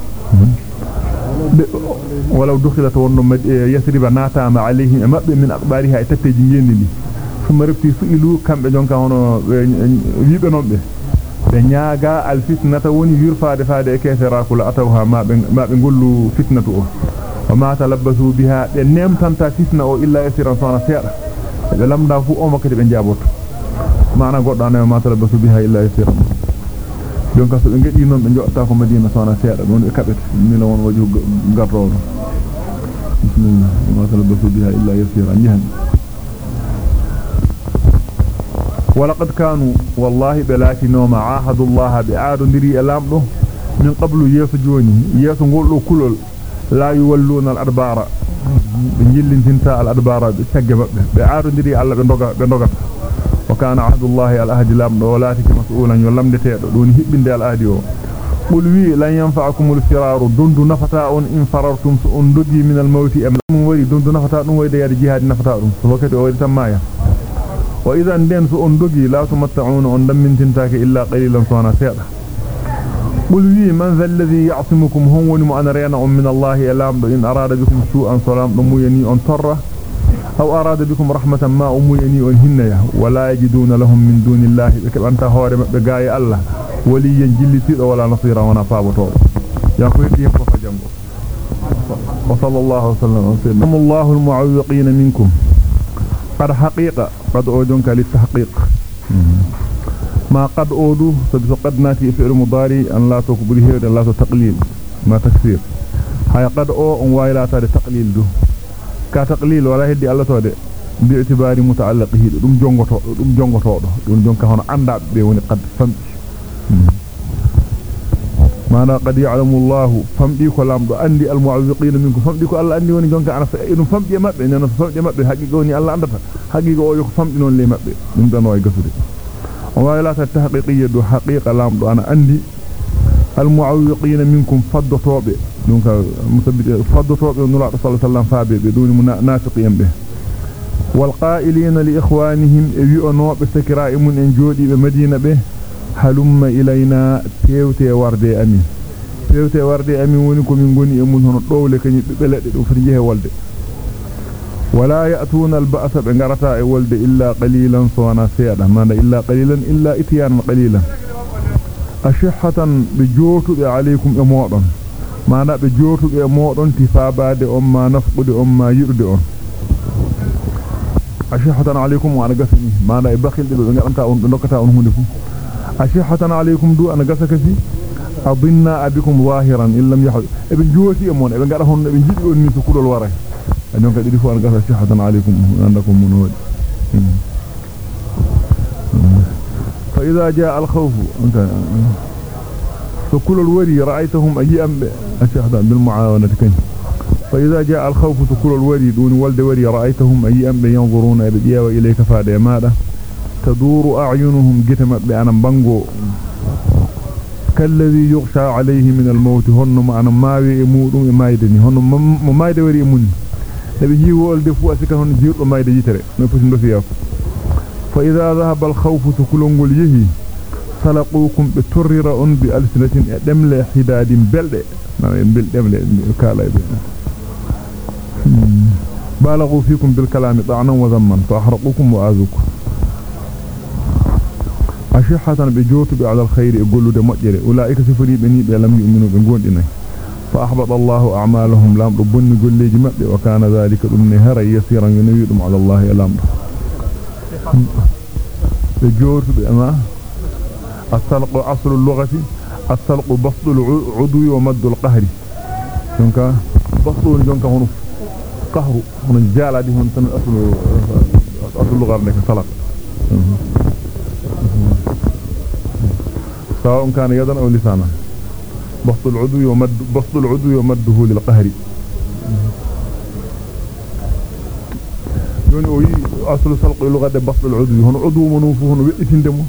Speaker 1: ولو دخلت ونم يثرب ناتاما عليهم e min akbariha e tatteji ngendi ثم ربتي سئلوا كم بجونكا هونو ويبه نومبه be nyaaga al fitnata woni yurfaade faade e kefera kula atawha ma be ma be gollu fitnatu o وما تلبسوا بها نيم تنتا فتنه أو الا يسيرا صنا سيدا be lamda fu o makati be jaboto mana goddo an ma talabbasu biha illa yasira don kaso be ngedi non be jotta ko madina sona seeda don be kabet mi la won waju gardo bismillah ma talabbasu biha illa yasira nyahan ولقد كانوا والله بلاك نوم عاهد الله بعاد ديري لامدو من قبل يفجوني ياسو غولو كولول لا يولون الأدبار. بنجلنتنتا الأدبار تجبب بعاد ديري الله بندوغا بندوغا وكان عهد الله الاهدي لامدو ولاتك مسؤولا يلمدته دون هيبند الاديو قل وي لن ينفعكم الفرار. دوند نفتا إن فررتم. سوندي من الموت أم وري دوند نفتا دون ويدي جهاد نفتا دون وكتي ويدي تمايا idan den su on dogi la tumatta'una on dammintintaake illa qalilan sona seeda قل وي من ذا الذي يعصمكم؟ هم وني أنا رينا من الله إلام إن أراد بكم سوءا صلام أميني أن طرة أو أراد بكم رحمة ما أميني أن هنيا ولا يجدون لهم من دون الله بكب أنت هوري بقاي الله. وليا جلتي ولا نصيرا ونفاب طول يقول لي فجنبه وصلى الله وسلم وسلم الله المعوقين منكم. قد حقيقة قد أوجنك للتحقيق. ما قد أودو سبس قد ناتي فعل مضاري أن لا هيد أن لا تقليل. ما تكثير هاي قد أو أن وايلا تاري تقليل دو. كتقليل ولا هدي الله تودي. باعتبار متعلقه دم جونغوتو دم جونغوتو دم جونكا هون أنداب بيوني قد فم مانا قد يعلم الله فمدي ko lamdo andi al mu'awwiqina minkum famdi ko Allah andi woni jonka ana enu famdi mabbe nana famdi mabbe haqiqa woni Allah andata haqiqa o yo famdi non le mabbe dum dan way gasude ولا التحقيقية دو حقيقة لام دو أنا عندي المعوقين منكم فضطوبة دونك مثبت فضطوبة نلا صلى الله عليه وسلم فابي بدون نافقين به والقائلين لإخوانهم يؤنوا بسكراء من انجودي بمدينة به هلم إلينا تيوتي وردي أمين تيوتي وردي أمين ونكم من قني أمون هنا طولة كني بلد وفرجيه والدي ولا يأتون البأس بنغرتا ولد إلا قليلا سوانا سيادة ما إلا قليلا إلا إتيانا قليلا أشحة بجوت عليكم إموضا ما نا بجوت إموضا تفاباد أما نفقد أما أم أشحة عليكم دو أنا قسك في أظن أبكم ظاهرا إن لم يحل إبن جوتي أمون إبن قرهن إبن جيد أني سكول الوري أنهم قد يدفوا أن قصة شحة عليكم أنكم منود فإذا جاء الخوف فكل الوري رأيتهم أيام أشهد بالمعاونة كن فإذا جاء الخوف فكل الوري دون ولد وري رأيتهم أيام ينظرون بديا وإليك فادي ماذا؟ تدور أعينهم جتمت بأنا بانغو كالذي يغشى عليه من الموت هن ما أنا ماوي مودم مايدني هن مايد وري مني nabi ji wolde fu asika hon jirdo mayde yitere no foti ndofi yako fa idha dhahaba al khawf tukulungul yihi salaqukum bi turrira on bi alsinatin e demle hidadin belde na bel demle kala be balaghu fikum bil kalami ta'nan wa zamman fa ahraqukum wa azukum ashihatan bi jotu bi ala al khair e gollude mojjere ulaika sifuri be ni be lam yu'minu be gondinay فأحبط الله أعمالهم. لام ربني قل لي جمع وكان ذلك أمني هرى يسيرا ينويدهم على الله الأمر الجور بأما. السلق أصل اللغة. السلق بسط العدو ومد القهر. جنك بسط جنك هنا قهر. هنا جال دي هنا أصل أصل اللغة لك سلق. سواء كان يدا أو لسانا بسط العدو ومد بسط العدو ومده للقهر wedditinde mo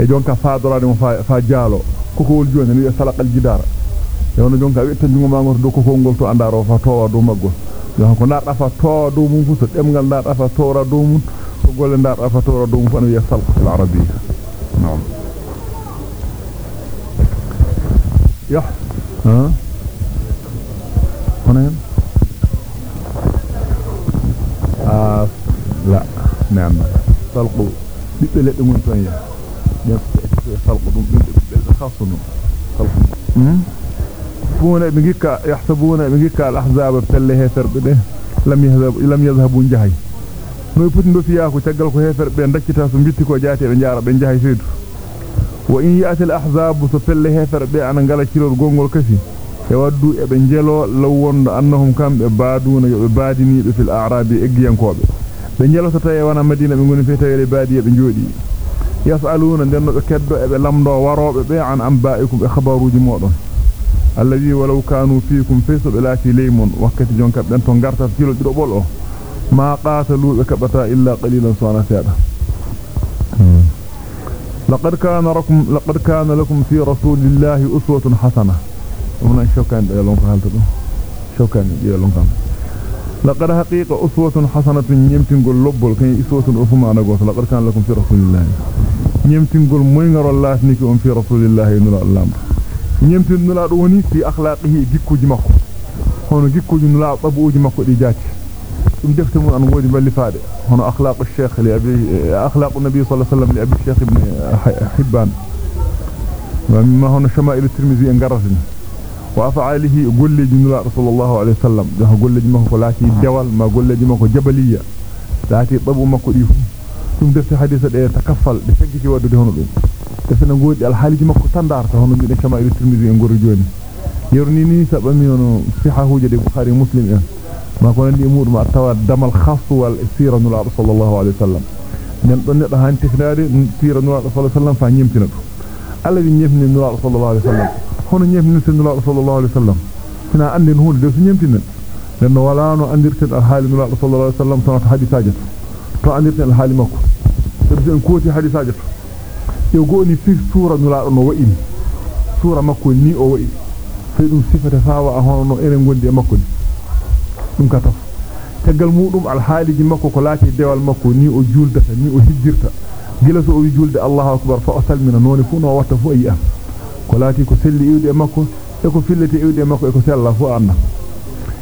Speaker 1: e jonka faadorade mo fa jaalo koko wol joni ni salaqal jidara e hono jonka wettandi mo ma ngoto do koko ngol to andaro fa towa do maggol don ko nada fa towa do mum fu so demgal nada fa towa do mum so golle nada fa towa do mum fa no يح. ها؟ هنا؟ آه لا نعم. طلقوا بيبلد من ثانية طلقوا دم خاصة طلقوا يخفون بجيكا يحسبون بجيكا الأحزاب بتله هفر بده. لم يذهب لم يذهبوا جهي. no putndo fiya ko tagal ko hefer be daccita so bitti ko وإن يأتي الأحزاب تفلها فربع أن قال كيلور جونغول كسي يودو إبن جلو لو أنهم كان بعدون بعدني في الأعراب إجيان كوب. إبن جلو ستاي وأنا مدينة من قلن فيتاي لبادي إبن جودي. يسألون أن كدو إبن لمدو وراب بيعا عن أنبائكم إخبارو جمودون الذي ولو كانوا فيكم فيسو بلاتي ليمون وكتي جونكب أنتون قرتف كيلو جدو بولو. ما قاتلوا بكبتا إلا قليلا صانا سيادة لقد كان لكم لقد كان لكم في رسول الله أسوة حسنة. ومن شوكان يلون قالت شوكان يلون قال لقد حقيقة أسوة حسنة يمتن قول لبل كان أسوة أفما أنا قلت لقد كان لكم في رسول الله. يمتن قول موينغر الله نيكي في رسول الله نلا الله. يمتن نلا دوني في أخلاقه جيكو جمكو هون جيكو جنلا طبو جمكو دي ودفتم أن وجد بالفادة هنا أخلاق الشيخ لأبي أخلاق النبي صلى الله عليه وسلم لأبي الشيخ ابن حبان. ومما هنا شمائل الترمذي انقرفني وأفعاله قل لجنلاء رسول الله عليه وسلم. جه قل لجمه فلاتي الدول ما قل لجمه جبلية. لاتي طب ما قريهم ثم دفت حديثة تكفل بشكك وادده هنا بي. دفتنا نقول الحالي جمه تندار هنا من شمائل الترمذي انقر جوني. يرنيني سبمي هنا صحة جدي بخاري مسلم. يعني. Ni de ma ko nandi mudum tawa damal khassu wal sira nula sallallahu alaihi wasallam nen don neddo han tifnaade sira nula sallallahu alaihi wasallam fa nyimtina do alla wi nyimni nula sallallahu alaihi wasallam hono nyimni nula sallallahu alaihi wasallam sina andi no hunde so nyimtina nen no wala no andirten al hali nula sallallahu alaihi wasallam to hadisaaje to andirten al hali makko tabi en kooti hadisaaje yo goni fi sura nula no wa'ini sura makko ni o wa'i sai dum sifata fawa hono eren gondi e makko dum ka taf tegal mudum al haliji makko ko laati dewal makko ni o juldata ni o hijjirta gila so o wi julde Allahu akbar fa asalmina noni fu no watta fu ayi ko laati ko selli iwde makko e ko fillete iwde makko e ko sella fu anna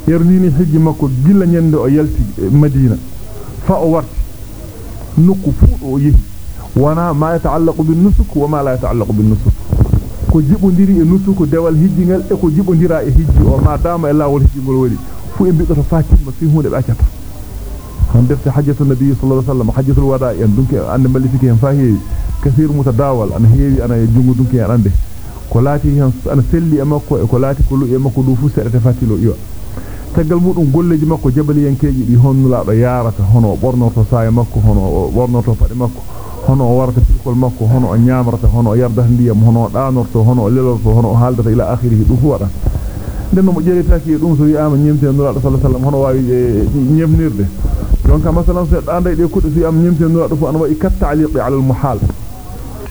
Speaker 1: yernini hijji makko gilla nyande o yalti madina fa o warti nokku fu o yehi wana ma yata'allaqu bin nusuk wa ma la yata'allaqu bin nusuk ko jibondiri e nusuko dewal hijjingal e ko jibondira e hijji o ma dama e lawol hijjingol فوين بيقدر فاكين ما فيه هو اللي بأكتر خندفت حجة النبي صلى الله عليه وسلم حجة الوداء يندونك يعني أن ملي فيك ينفاهي كثير متداول. أنا هي أنا يجنغو دونك يعنده كلاتي أنا سلي أمكو كلاتي كله يمكو دوفو سعر تفاتيلو إيوه. تقل مود أن قولي جمكو جبلي ينكي دي هون لا ريارة. هونو بورنو تصاي مكو هونو بورنو تفاري مكو هونو وارت في كل مكو هونو أنيامرة هونو يردهن ليم هونو لا نورتو هونو ليلورتو هونو هالدة إلى آخره دوفو denno mo jeritaki dum so wi'ama nyemte nura sallallahu alaihi wasallam hono wawi nyemnirde donc masalan so kudde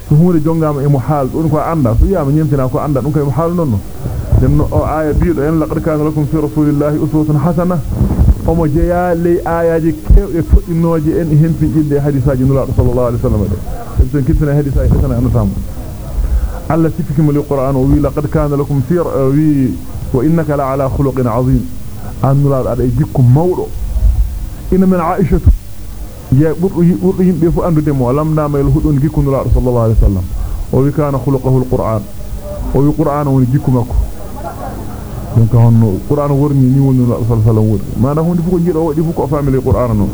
Speaker 1: so huure jongama e muhal dum ko anda so wi'ama nyemtina ko anda dum kay muhal nonno denno o aya biido en laqad kana lakum fi rasulillahi uswatun hasana omo jeya ley ayaji kewde fuddinoje en hempinjinde hadisaji nura sallallahu alaihi wasallam de sen kitna hadisaji tan anatam Allah sifikum li qur'an wi laqad kana lakum fi وإنك لعلى خلق عظيم أن أدى جيكو مودو إن من عائشة يا برد يمبي فو أندو دمو لم نام يلهدون جيكو نلا صلى الله عليه وسلم وكان خلقه القرآن ويقرآن ونجيكو مكو donc honno qur'an worni ni woni sallallahu alaihi wasallam woni mana hunde fu ko jiro wadi fu ko family qur'an non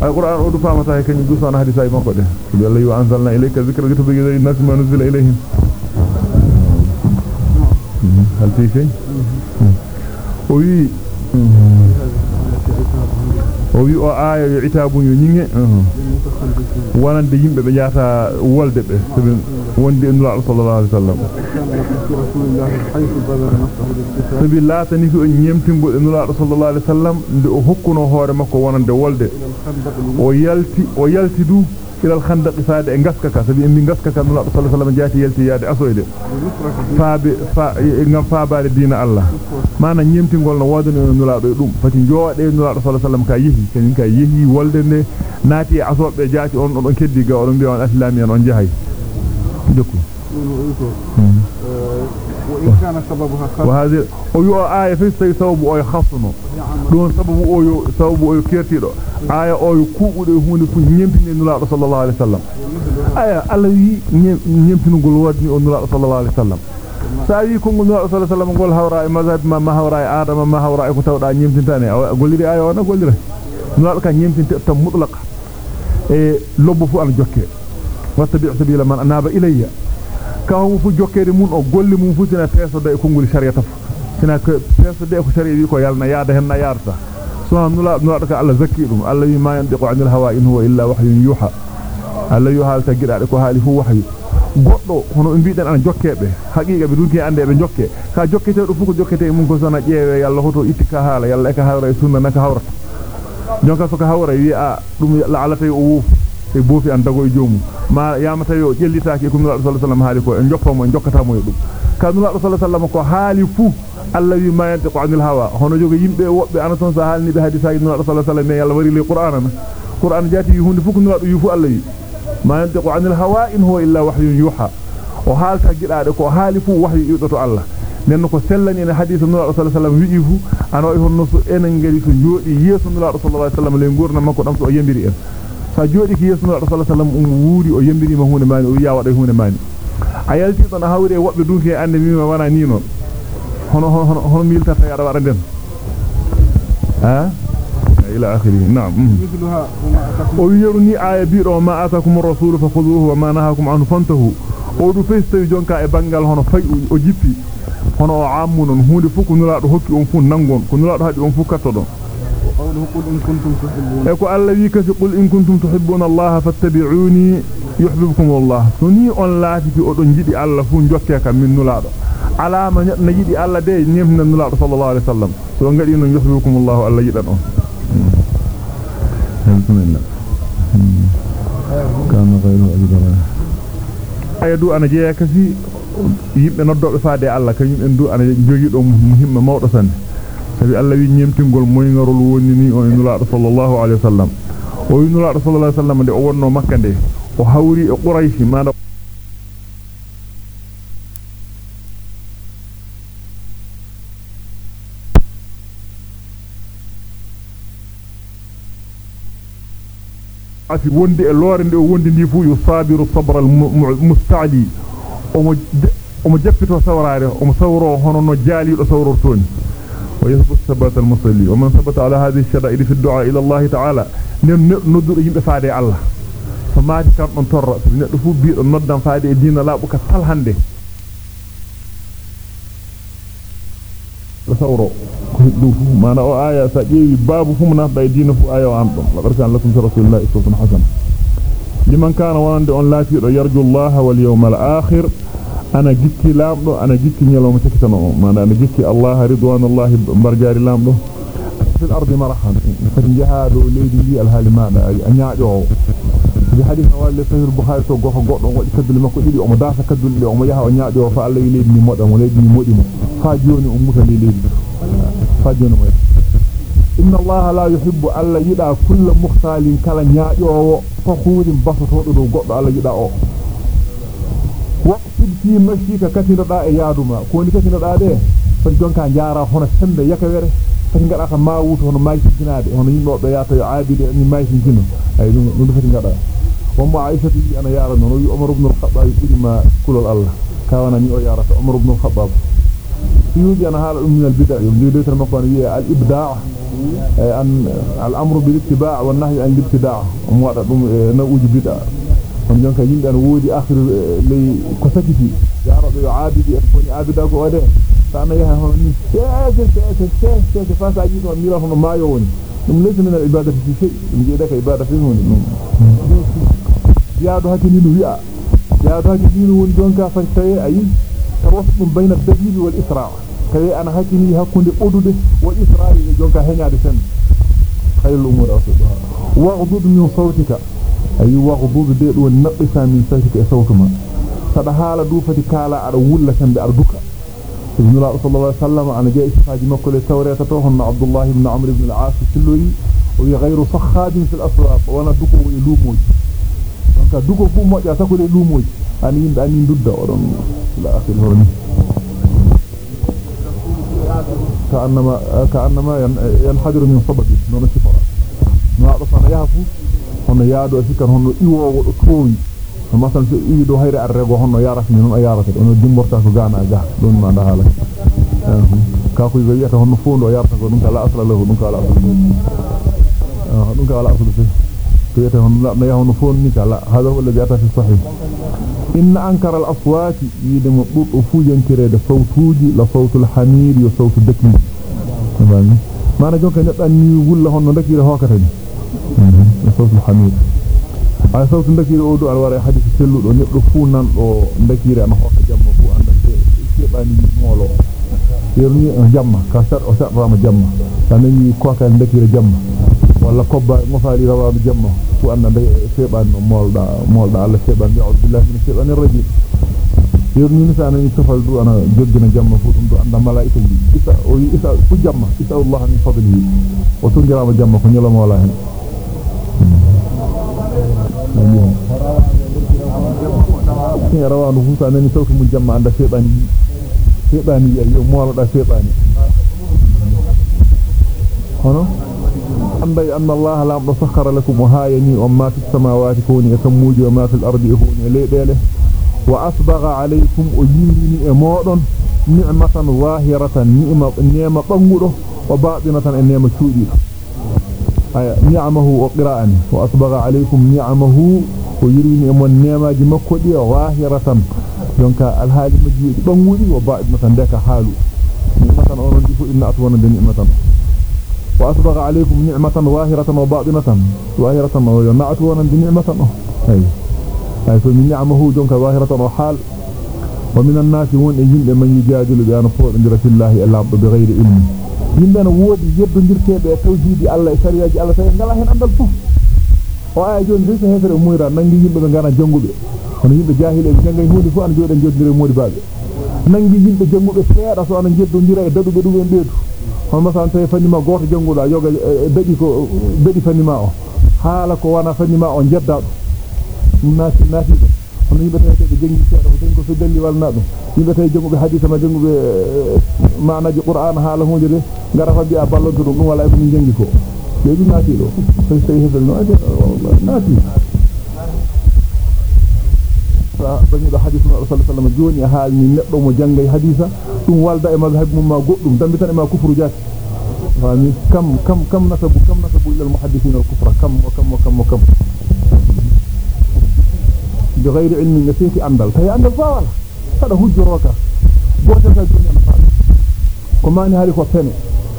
Speaker 1: ay qur'an o du famata kany du sana hadisa ay makko de yalla yu anzalna ilayka dhikra litubayyana lin-nasi ma nuzila ilayhim هل في شيء وي وي أو آية عتاب ينينه wonande yimbe be jaata wolde be wonde nula sallallahu alaihi wasallam sabi laatani fi nyemtingo nula sallallahu alaihi wasallam nde o hokkuno hoore makko wonande wolde o yalti o yalti du ila al-khandaq faade e gaska ka sabi en gaska ka nula sallallahu alaihi wasallam jaati yalti yaade asoyde faabe fa ngam faabaade diina Allah mana nyemtingol no wodani nula do dum fati joode nula sallallahu alaihi wasallam ka yehi ken ka yehi wolde ne naati asobe jaati on don keddi ga on bi'on islamiyan on jahay dokku
Speaker 2: وإن كان سببها خاص
Speaker 1: وهذه أو آية في سبب أو خاصنو دون سبب أو سبب أو كيرتيدو آية أو كوبو دو هوني كو نيمتيني نولا صلى الله عليه وسلم آية الله ودني أو نولا صلى الله عليه وسلم kongol nula sallallahu alaihi wasallam gol hawra e mazhab ma ma hawra e adama ma hawra e ko tawda nyimtintane golliri ayo na gollira nula ka nyimtinte tam mutlaqa e lobbo fu an jokke wattabi sabila man anaba ilayya ka hu fu jokkede mun o golli mun fu sina peso de kongol sharia taf sina ko peso de ko sharia wi ko yalna yaada hen na yarta so nula nula ka Allah zakki dum Allah wi ma yandiqu anil hawa in huwa illa wahyun yuha Allah yuha ta gidade ko haali fu wahyu goddo hono biiden ana jokkebe haqiqa be dunki ande be jokke ka jokkete do fu ko jokkete mun ko sona jeewe yalla hoto ittika hala yalla e ka hawra e sunna naka hawrata jonka so ka hawra wi a dum la alata o wuf e bofi an dago e joomu ma yamata yo jellitaaki ko nula sallallahu alaihi wasallam haali ko en jokkamo en jokkata mo e dum ka nula sallallahu alaihi wasallam ko haali fu Allah wi ma yantiqu anil hawa hono jogo yimbe wobbe ana fu Allah wi إلا وحي يوحى وحال تجد كو حالف وحي يدتو الله nenno ko sellani en hadith nura rasul sallallahu alaihi wasallam fu ano e honno so enen ngari to jodi yeso rasul sallallahu alaihi wasallam le ngurna makko dam so en rasul sallallahu alaihi wasallam um wuuri o yembiri ma hunde mani o ya wada hunde mani ayalti don hawre wobbe dunki ande mi ma wana ni non hono hono hono milta fa yada wada den ha إلى آخره نعم ويرني آية بير وما آتاكم الرسول فخذوه وما نهاكم عنه e fay o jippi hono o ammunon hunde fu ko nulaado hokki on fu nangon ko nulaado hadi on fu katto e ko alla wi kasi qul in kuntum tuhibbuna allaha fattabi'uni yuhibbukum allah suni on laati o don jidi alla fu jokke kam min nulaado alama na yidi alla de nemna nulaado sallallahu alaihi wasallam so ngadi non yuhibbukum allah alla yidan on بسم الله كان غيره ayadu ana jeya kasi yimbe noddobe faade Allah kanyum en du ana jogi do muhimma mawdo sanne sabi Allah wi nyemtingol moy ngarol woni ni o nulaado sallallahu alaihi wasallam o nulaado sallallahu alaihi wasallam de o wonno makka de o hawri e quraish ma ati wondi e lore nde wondi ndi fu yusabiru sabra al musta'li omo omo jappito sawraare omo sawro hono no jaalido sawrortoni ويثبت ثبات المصلي ومن ثبت على هذه الشرائع في الدعاء إلى الله تعالى ندر يمبه فادي الله. فما كان من تر ندو فو بي نودان فادي دين لا بك تال هانده تصوروا دوفو ما نا آية سجيوي باب فمنا باي دين فو آية وعندهم لقد كان لكم رسول الله إسوة حسنة. لمن كان وانده أن لا يرجو الله واليوم الآخر أنا جيكي لامدو أنا جيكي نيلوم تكتنو ما أنا جيكي الله رضوان الله برجاري لامدو في الأرض مرحا فكن جهادو ليدي لي الهالي مانا أن يعجو في حديث والي سيد البخاري تو غوخو غودو ودي كدل مكو ديدي أو داسا كدل لي أو يها أو نياجو فا الله ليدي ني مودام ليدي ني موديم فا جوني أو موتا لي ليدي فا جوني مو إن الله لا يحب ألا يدع كل مختال كلا نياجو فخور بسطو دو غودو الله يدع أو waqtud fi mashika katinoda e yaaduma ko ni katinoda de fati jonka jaara hono sembe yakawere fati ngada ka mawuto hono maysinkinade hono yimbe be yaata yo aabide ni maysinkino ay dum dum fati ngada wamma aisha ti ana yaara non wi umar ibn al-khattab idima kulul allah kawana ni o yaarata umar ibn al-khattab yuji ana hala min al-bid'a yum di leter makko wi al-ibda' an al-amru bil-ittiba' wan nahyi an al-ibtida' um wada dum na uji bid'a on jonka yimbe an woodi akhir ley ko sakiti yarobe yo aabidi en foni aabida ko wade sana yaha hono ni sese sese sese sese fa sa jito mira hono mayo woni dum leysa min al ibadati fi shay dum jeeda ka ibada fi woni dum yaado hakini no wi'a yaado hakini no woni jonka fa tawi ayi tawassul bayna ad-dalil wal isra' kay ana hakini hakkunde odude wal isra' e jonka heñaade sen khayrul umur asbaha wa'dud min sawtika e Abdullah ibn Amr ibn al-As tilloyi o yi ghayru sakhadin fil aswaq wana duko e lumoji donc duko fu moja sako le lumoji ani yimbe ani dudda odon la akhir horni كأنما كأنما ينحدر من صببه نون سفرا ما يهفو hono yaado e fikkan hono iwowo do toowi masalan so iwi do hayre arrego honno yarata ni non a yarata on dimborta ko gana ga don ma da ka ko wi'ata honno fondo yarata ko dum kala asla lahu dum kala asla ah dum kala asla fi to yata honno la ya honno fondo ni kala hada wala jata fi sahih inna ankara al aswati yide mo buddo fujankirede sawtuji la sawtul hamir yo sawtu dakni tamami mana jonka neddan ni wulla honno dakire hokata ni sawtul hamir ay sawtu dakire o do alwara hadith selludo neddo fu nan do dakire an hoka jamma fu anda sebani molo. Yerni jamma ka sar o sarrama jamma tanani koka dakire jamma walla kobba mo faali rawaadu jamma fu anda de seban molda molda Allah seban bi a'udhu billahi minash shaitanir rajim yerni ni sa nani tofal du ana joggina jamma fu dum do anda malaika isa o isa fu jamma isa Allah min fadlihi. O tunjirama jamma ko nyolo mola hen ni rawaadu fu sa nani sawtu mun jamma anda sebani sebani yo molda sebani hono? أنبي أن الله لا سخر لكم وهايني وما في السماوات كوني يسموجي وما في الأرض يهوني ليله وأسبغ عليكم أجيني أمودن نعمة ظاهرة نعمة نعمة طنقره وباطنة نعمة شودي أي نعمه وقراءني وأسبغ عليكم نعمه ويريني أمون نعمة جمكودي ظاهرة majjuudi bangudi wa ba'd deka halu ni matan onon difu inna atwana de ni'matan وأسبغ عليكم نعمة ظاهرة وباطنة ظاهرة ونعت ونند نعمة. أي. أي فمن نعمه جنك ظاهرة وحال. ومن الناس من يجند من يجادل بأن فوق في الله إلا بغير علم. Yimɓe woodi yeddondirteɓe e tawhidi Allah e sariyaji Allah tawi ngala hen andal fof o aya joni resa hefere muyra nangi yimɓe ɓe ngana janguɓe hono yimɓe jahile ɓe jangay hunde fof ana jooɗe joddire modi baɓe nangi yimɓe janguɓe seeɗa so ana jeddondira e daɗuɓe ɗum en ɓeetu on masan tay fanima goto janguda yoga dadi ko dadi fanima o haala ko wana fanima o jedda dum naati naati dum on yimbe tay be jengi seeda ko jengo so dalli walna dum yimbe tay jangube hadith ma jangube maanaji qur'an haala hunde de ngara fa bi'a ballonto dum dum wala ko min jengi ko be dum naati do tay tay hebel no ade naati sa bani do hadith sallallahu alaihi wasallam joni haalni neddo mo jangay haditha dum walda e mazhab mum ma goddum dambi tan e ma kufru jati fami kam kam kam nasabu kam nasabu ila al muhaddithin al kufra kam wa kam wa kam wa kam bi ghairi ilmin nasiti andal tay andal fa wala sada fa ko mani hari ko pene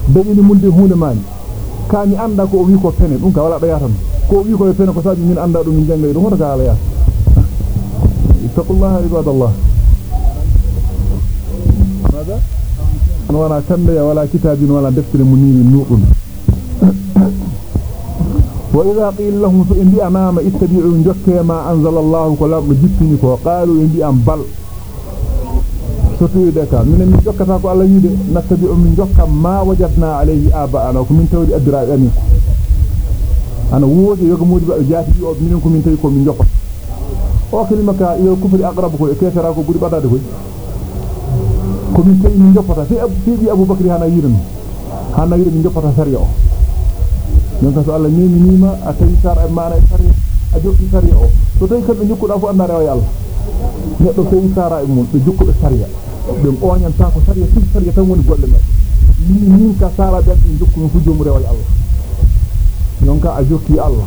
Speaker 1: dalili mulde hunde mani kani anda ko o wi ko pene dum ka wala do yatan ko o wi ko pene ko sabi min anda dum min jangay dum hoto ka ala yata اتقوا الله عباد الله ماذا ولا كنبيا ولا كتاب ولا دفتر منير نوق وإذا قيل لهم فإن بي أمام اتبعوا جكي ما أنزل الله كلام جبتني وقالوا إن بي أم بل alayhi aba'ana ko min tawdi addiraɓe amin ana woodi yoga modi ba jaati o minen ko min tawi ko min jokka o kalima ka yo kufri aqrab ko e kefera ko buri badade ko ko min tawi min joppata fi abu fi abu bakri hana yirum hana yirum min joppata sariya o non ka so Allah nemi nima a sar e mana e a jokki sariya o so tawi kambe jukkuda fu andare o yalla neddo tawi sara e mun be jukkudo sariya be oñanta ko sariya fi sariya tan woni golle mabbe ni min ka sara be jukku fu jomu rewal Allah non ka a jokki Allah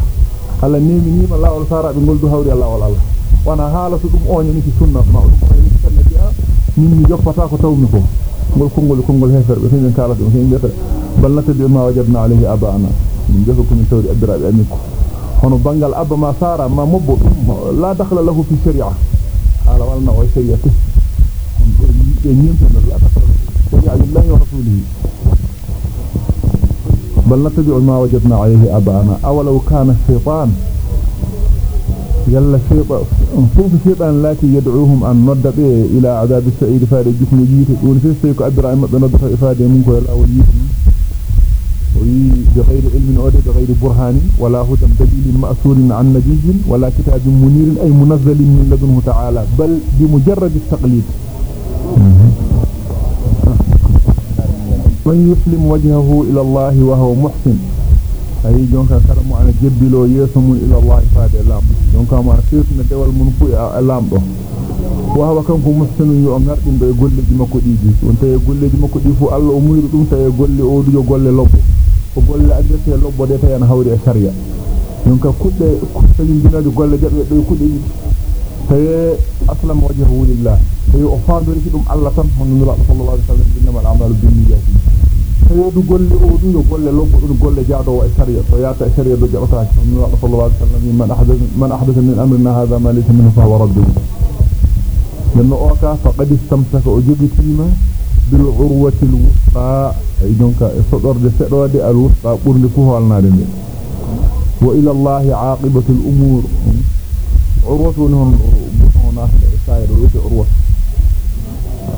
Speaker 1: Allah nemi nima lawol sara be goldu hawri Allah wal Allah wana haala so dum oñani fi sunna ma dum ni sallati a min mi joppata ko tawmi ko ngol kongol kongol heferbe fin kala dum fin beta ballata bi ma wajadna alayhi abana من جزكم من توري أدرى بأمكم هنا بنجل الأب ما صار ما مبض لا دخل له في شريعة. على والنا وشريعته ينزل لا دخل شريعة لله ورسوله. بل نتبع ما وجدنا عليه أبانا أولو كان الشيطان. يلا الشيطان فوف الشيطان التي يدعوهم أن نرد به إلى عذاب السعيد فارجكم وجيته يقول فيستيك أدرى أمد ندفع إفادة منك ولا وليكم بغير علم أوده بغير برهان ولا هدم بديل مأثور عن نبي ولا كتاب منير أي منزل من لدنه تعالى بل بمجرد التقليد. من يسلم وجهه إلى الله وهو محسن. أي جونكا سلموا عن جبلو يسموا إلى الله فهذا اللام جونكا ما سيسنا دول منفوئة اللام وهو كان محسن يؤمر لي لدي مكو ديجي وانتا يقول لدي مكو ديفو الله أمير وانتا يقول أودي يقول لي للبو o ko golle andete lobbo de tay en hawri e sharia jonka kudde kudde jinade golle jabbe do kudde di tay aslam wajhu lillah tay o faandori dum Allah tan hono nula sallallahu alaihi wasallam innamal a'malu binniyati tayodu golle o du yo golle lobbo dum golle jaado e sharia to yaata e sharia do jabata nula sallallahu alaihi wasallam man ahdatha man ahdatha min amrina hadha ma laysa minhu fa huwa radd من أوكا فقد استمسك أجبتيما بالعروة الوثقى أي جونك صدر لسعود الوثقى قرن فوه النارين وإلى الله عاقبة الأمور. عروة هنا هنا سائر عروة.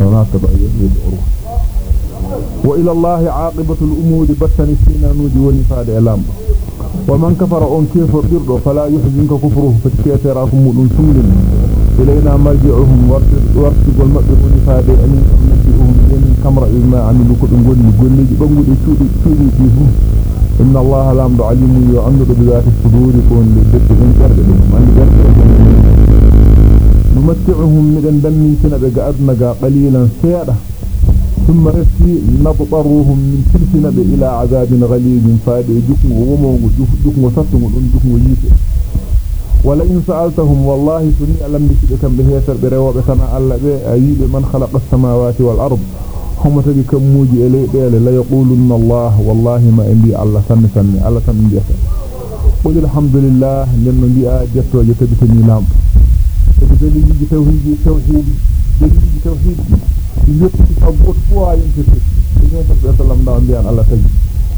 Speaker 1: هناك ويد عروة. وإلى الله عاقبة الأمور بسن سينا نوجي ونفاد إعلام. ومن كفر أن برده فلا يحزنك كفره فتكيتراكم مؤلن سملن إلينا مرجعهم ورسق المأبر ونفاد أن نبئهم من كمر ما عملوا كتن قلن قلن بنقل شودي شودي فيهم؟ إن الله لام عليم يعمد بذات الصدور كون للدك من كرد من نمتعهم من دمي سنبق أدنق قليلا سيادة. ثم رسي نضطرهم من تلسنا إلى عذاب غليظ فادي. جكم ومو جكم وسطم جكم ويسر ولئن سألتهم والله سني ألم بشدكم بهيسر بروا بسنا ألا بأيب من خلق السماوات والأرض هم تجي كموجي إلي بيلي لا يقولن الله والله ما إنبي الله سن سن الله سن إنبي قل الحمد لله لأنه بي آجت وجتبتني لام دليل توحيد توحيد دليل توحيد tabbot fu ha yentete ne sabbe sallam da ambiyan Allah tagi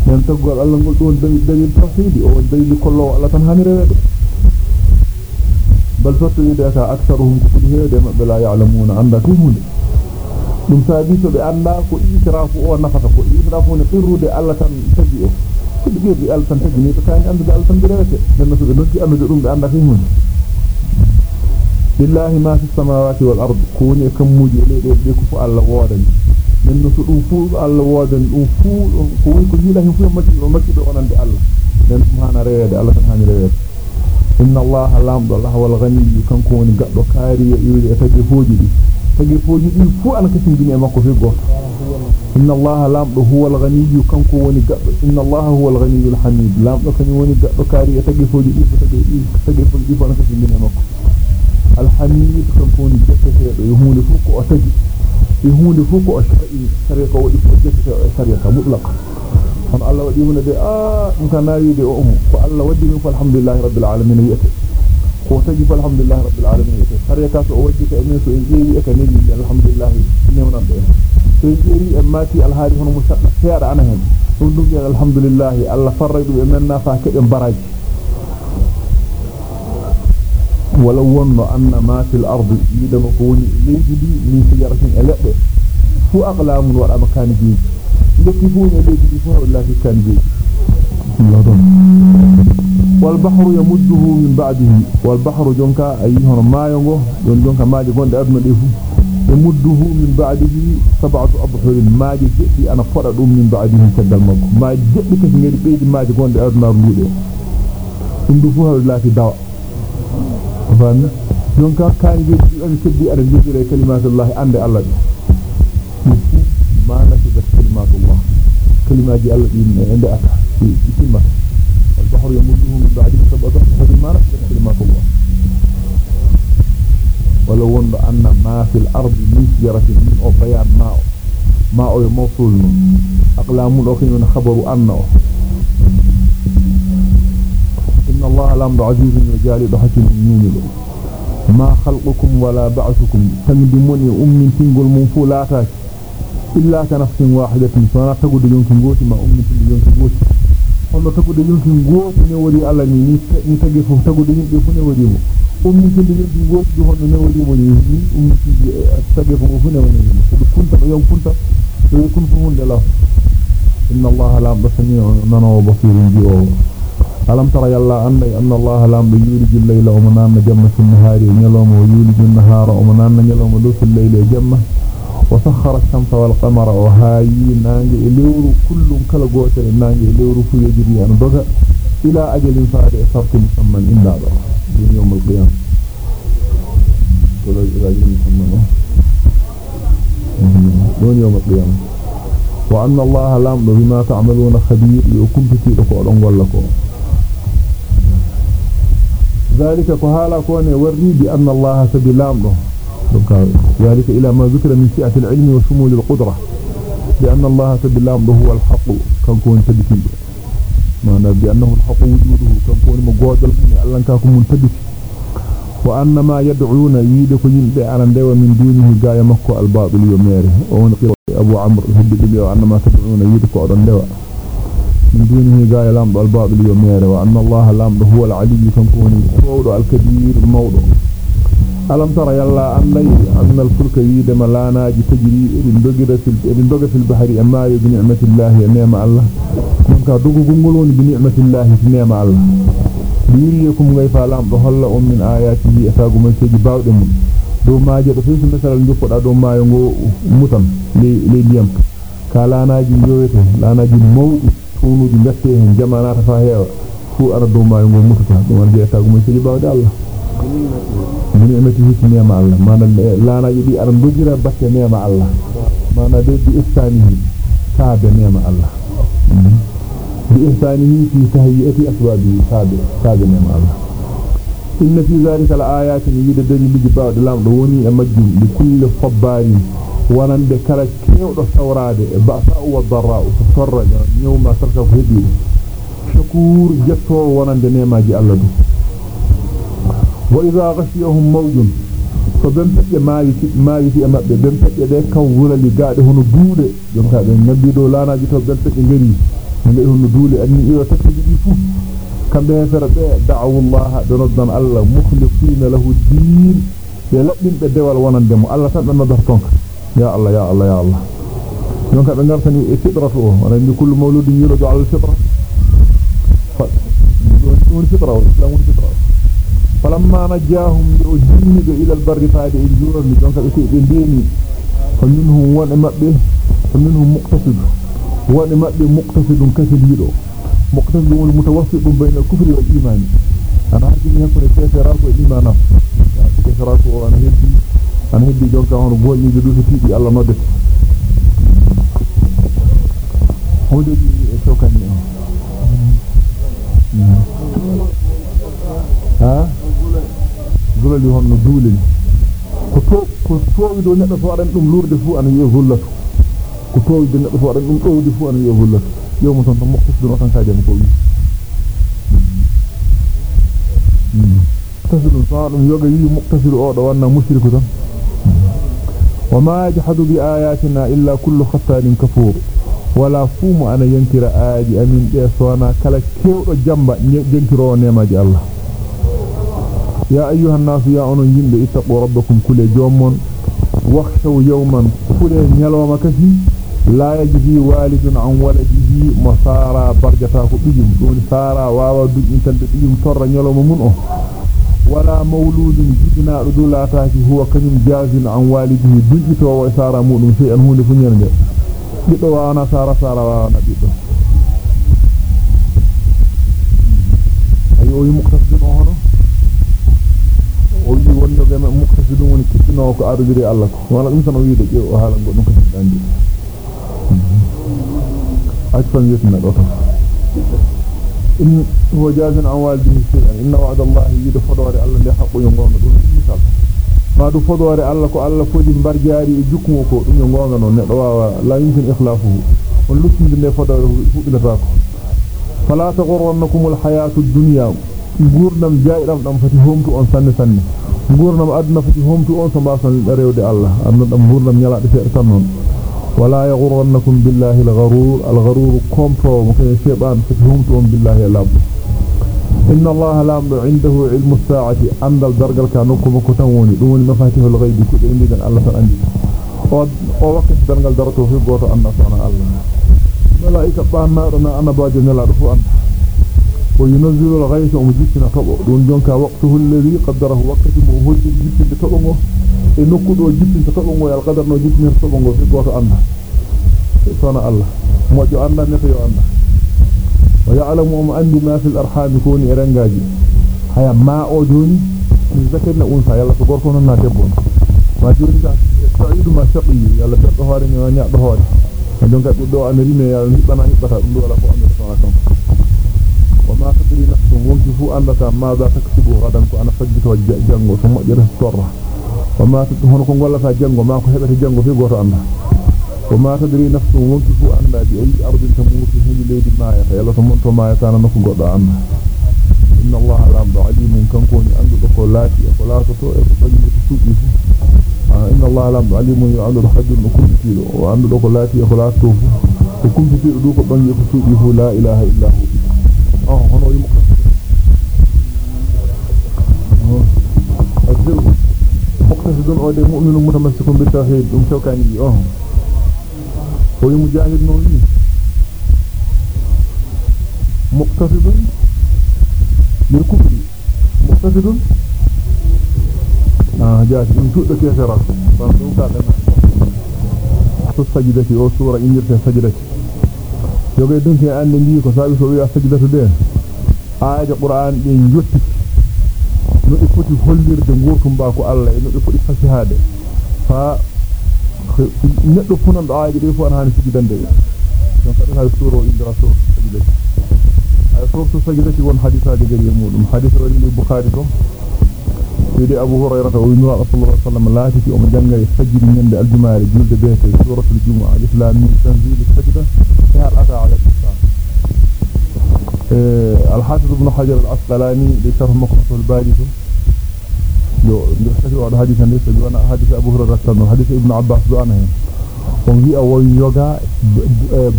Speaker 1: men taggol Allah ngol don dalil dalil tawhidi o dalil kollo Allah tan hani rewede بل فتو يدأتا أكثرهم كفره لما بلا يعلمون عندك هولي لم ثابت بأنك إكرافه ونفتك إكرافه نقره دي ألا تنتجئه كل جير دي ألا تنتجئه نتكاين عندك ألا تنتجئه لما تنتجئ أنه جرون بأنك هولي لله ما في السماوات والأرض. كوني كم مجيئ لي لي بيكو فألا غوالي من نسو أفوض ألا وادن. أفوض كوني كل جيلة يفوض مجيئ ومجيئ بأنك ألا لأنه سبحانه رياد ألا سبحانه رياد inna Allah lamdo Allah wal ghani kan ko woni gaddo kaari e yuri e tagi fooji di tagi fooji di fu an kasin dine makko fi go inna Allah lamdo huwa al ghani kan ko woni gaddo inna Allah huwa al ghani al hamid lamdo kan woni gaddo kaari e tagi fooji di tagi tagi fooji di fu an kasin dine makko alhamid kan koni jettete do yahunde fu ko o tagi yahunde fu ko o shar'i sare ko wadi ko jettete o sare ka mutlaq on Allah wadi hunde de ah in kana yide o um ko Allah wadi min alhamdulillah rabbil alamin yete ko tagi fa alhamdulillah rabbil alamin yete sare ka so o wadi ka en so en jeewi e ka nebi alhamdulillah newnan de so en jeewi e mati alhaari hono musadda feeda ana hen dum dum alhamdulillah Allah farradu e menna fa kebe baraji ولو ون أن ما في الأرض يدم كوني ليجي دي من سجارة ألأ فو أقلام وراء مكان جيد لكفون ليجي دي فو الله في كان جيد والبحر يمده من بعده. والبحر جونكا أيها ما ينغو؟ دون جونكا ما جي كونت أدنى ديفو يمده من بعده سبعة أبحر. ما جئتي أنا فرد من بعده كدل مكو. ما جئتي نيري بيدي ما كونت أدنى رودي ثم دفوها الله في دواء fami donc kaay bi am kebbi ara jogire kalimatullah ande allah ma la def kalimatullah kalimaji allah di ande aka isimma البحر يمده من بعده سبعة أبحر ما نفذ كلماتullah ولو وند أن ما في الأرض من شجرة من أو بيان ما ما أو موصول أقلام الأخير خبر أنه الله لم عزيز وجالي بحكم من ما خلقكم ولا بعثكم. فمن من أم تنقل منفولاتك إلا كنفس واحدة. فأنا تقول لهم كنقوت ما أم تنقل منفولاتك فأنا تقول لهم كنقوت نوري ألا نتقفه تقول لهم كنقوت نوري أم تنقل منفولاتك دهون نوري منفولاتك أم تنقل تقفه هنا منفولاتك فإن كنت يوم كنت يكون فهون لله إن الله لا بسميع ننا وبصير بي الله anna allaha la yuliju al-layla wa manana jamma fi an-nahari nyaloma wa yuliju an-nahara wa manana nyaloma do fi al-layli jamma وسخر الشمس والقمر وهاي نانجي ليورو كل كلا غوتل نانجي ليورو في يجري أن دوغا إلى أجل فاد صرت مسمى الا يوم القيامة. إلى أجل مسمى. دون يوم القيامة. وأن الله لام بما تعملون خبير. يكون في تلك لكم. ذلك فهالا كون ورني بأن الله سبي لام ذلك إلى ما ذكر من سعة العلم وشمول القدرة. بأن الله سبي لام هو الحق كان كون تبكي. معنى بأنه الحق وجوده كان كون مقودل من ألان كاكم منتبك. وأن ما يدعون ييدك يمبي على دوا من دونه غاية مكو الباطل يوميره. ومن قيل أبو عمرو هبي دبي وأن ما تدعون ييدك أدن دوا من دونه غاية لامد الباطل يوميره وأن الله لامد هو العلي كنكوني صور الكبير موضوع ألم ترى يلا أن أن الفلك ييد ملانا تجري إذن دوغة في البحر أما بنعمة الله نعم الله. من كادوغو غنغلون بنعمة الله نعم الله. holla on min ayatihi asagu man seji bawde mun do maaje do fesu mesal joppoda do maayo ngo mutan le le ndiyam ka laanaaji yoyete laanaaji mawdi tunuji gatte hen jamanata fa heewa fu ara do maayo ngo mutata do man je asagu man seji bawde Allah min ni'matihi ni'ma Allah manan laanaaji di aran dojira batte ni'ma Allah mana de bi istanihi saabe ni'ma Allah بإحسانه في تهيئة أسبابه سابق سابق نعم الله إن في ذلك الآيات يجد دليل جباد لام دوني أمجم لكل صبار ونند كلا كيو ثوراد بأساء والضراء تفرج يوم تركب هدي شكور جتو ونند نعم جي الله. وإذا غشيهم موج فبمتك مالك مالك أمبه بمتك دي كان ولي قاعد هنا دودة يوم كان نبي دو لانا جتو بمتك غري ngi hono duule anni iyo takki di fu kambe fere be da'u Allah donoddan Allah mukhlisina lahu din be labbin be dewal يا الله يا الله يا الله. دونك دا الفطره فطرته وأنا ان كل مولود يولد على الفطرة. ف دون فطرة ولا دون فطرة. فلما نجاهم الجن إلى البر فاد الجور دونك سي بيني فمنهم وان مبه فمنهم مقتصد. وان مبه مقتصد كثير مقتصد المتوسط بين الكفر والإيمان. أنا عارف ان يكون كثير راكو ايمانه كثير راكو أنا هيك ana ko ko ana heddi ana jonka de duso tiidi Allah nodde hode di sokani ha zulali honno duuleni ko to ko to do neddo to wadan dum lurde fu ana yi zullatu ko toowi de neddo fo dum dowdi fu an yo hullata yo mo ton to mokko do tan kaaje ko wi tasdum fa dum yoga yi muqtasil o do wanna mushriku tan وما يجحد بآياتنا إلا كل خطار كفور. ولا فوم أنا ينكر آدي أمين إيسوانا. كلا كيو جنب ينكروا نعمة الله. يا أيها الناس يا أنو ينب اتقوا ربكم كل جوم واخشوا يوما كل نيلوما كفي لا يجزي والد عن ولده مصارى برجتا ko bijum don sara wawa dujin tan de bijum torra ولا مولود جدنا رجلاته هو كن جاز عن والده. بيته وسار مول في أنه لفنيان بيته وأنا سار سار وأنا بيته أيوه مقتصد نهره أيوه وانيو جمع مقتصد وانا كتنا وكو أرجري ألك وأنا إنسان ويده جيو أهلا نقول مقتصد عندي أجفن يتنا الأطفال Thank you. إن هو جاز عن والده شيئا إن وعد الله يد فضوار الله لحق ينغون دون مثال ما دو فضوار الله كو الله فوجي برجاري جكمو كو دون نيدو لا يمكن إخلافه. ونلسل دي فضوار فوقلتاكو فلا تغرنكم الحياة الدنيا. gurdam jairam dam fati homtu on sanne sanne gurdam aduna fati homtu on so basan rewde Allah aduna dam gurdam ولا يغرنكم بالله الغرور الغرور كومبو مكن شيطان فتهمتم بالله لاب إن الله لام عنده علم الساعة. عند الدرجة كانوكم كتوني دون مفاتيح الغيب. كل عندي الله تعالى darato fi goto anda sona Allah malaika banna dana ana baaje nela do fu anda وينزل الغيث ومجدنا طبق دون جنك وقته الذي قدره. وقته موهوش جدنا طبقه النقود وجدنا طبقه والقدر نجدنا طبقه في قوة أنه. صنع الله. موجو أنه نفيو أنه. ويعلم أم أني ما في الأرحام يكون إرنجاجي. هيا ما أجوني من ذكرنا أنسى يلا تقرفونا ناتبون ما جوني تعيد ما شقي. يلا تقهارين ونعضهارين Jonka tuo on erinen ja nyt tänään nyt tätä tuolla kuin Amerikassa on. Fu andata ma za taksubu gadan ko ana fajjito jango so mojjere torra وما تدهون كون ولا جنغو ما كو هبت جنغو في غوتو الله وما تدري نفس وonki fu anda bi ay ardin tamutu hundi leydi maaya yalla to monto maaya tan nako goddo anda inna allaha la alimun kan ko ni andu ko laati ko laato to e ko bagi ko suudi fu inna allaha la alimun yu'alu hajjun kumtido o oh hono yimo oh مقتصد أو دي مؤمن متمسك بالتوحيد دم شوكاني آه. هو مجاهد نوي مقتصد آه جاءت من تؤدى كيسرا فانتو كاتنا السجدة أو سورة انجر سجدة يوغي دنكي ان نجي كو سابي سوى سجدة دين آية قرآن دين يوتي no e foti hollirde ngurtum ba ko Allah e no e foti fasihade fa neddo funan do aaji de fu an hani sujudande donc kada ha suro indra suro sajidati ay suro sajidati won hadithaaji gari mudum hadith wali ni bukhari to سيدي أبو هريرة وإن الله صلى الله عليه وسلم لا تتي أم جنغة يفجر من عند الجمال جلد بيته سورة الجمعة الإسلام من تنزيل الفجرة فهل أتى على الإسلام الحاسد بن حجر الأسلاني لشرح مخلص البارد يحتفظ على حديثا ليس بأن حديث أبو هريرة سنو حديث ابن عباس بأنهم ومي أول يوغا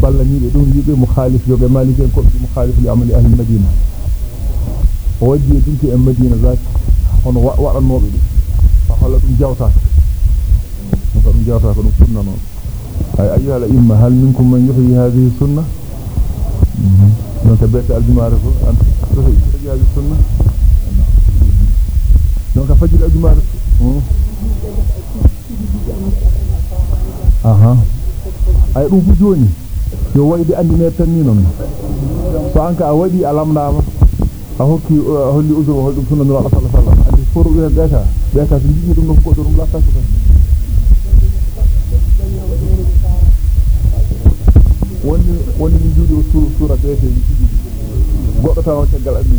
Speaker 1: بلني لدون يوغا مخالف يوغا مالكين كنت مخالف لعمل أهل المدينة ووجي يدنك أم مدينة ذاتي on wadanno be fa holla dum jawta ko dum jawta ko dum sunna non ay ayyuha la imma hal minkum man yuhyi hadhihi sunnah non tabata al-jumara ko an tuhi hadhihi sunnah donc a fajiri ajumar aha ay dum fu joni yo waydi andine tan ni non so anka a wadi alamdama a hokki holli uzur hol dum sunna Allah sallallahu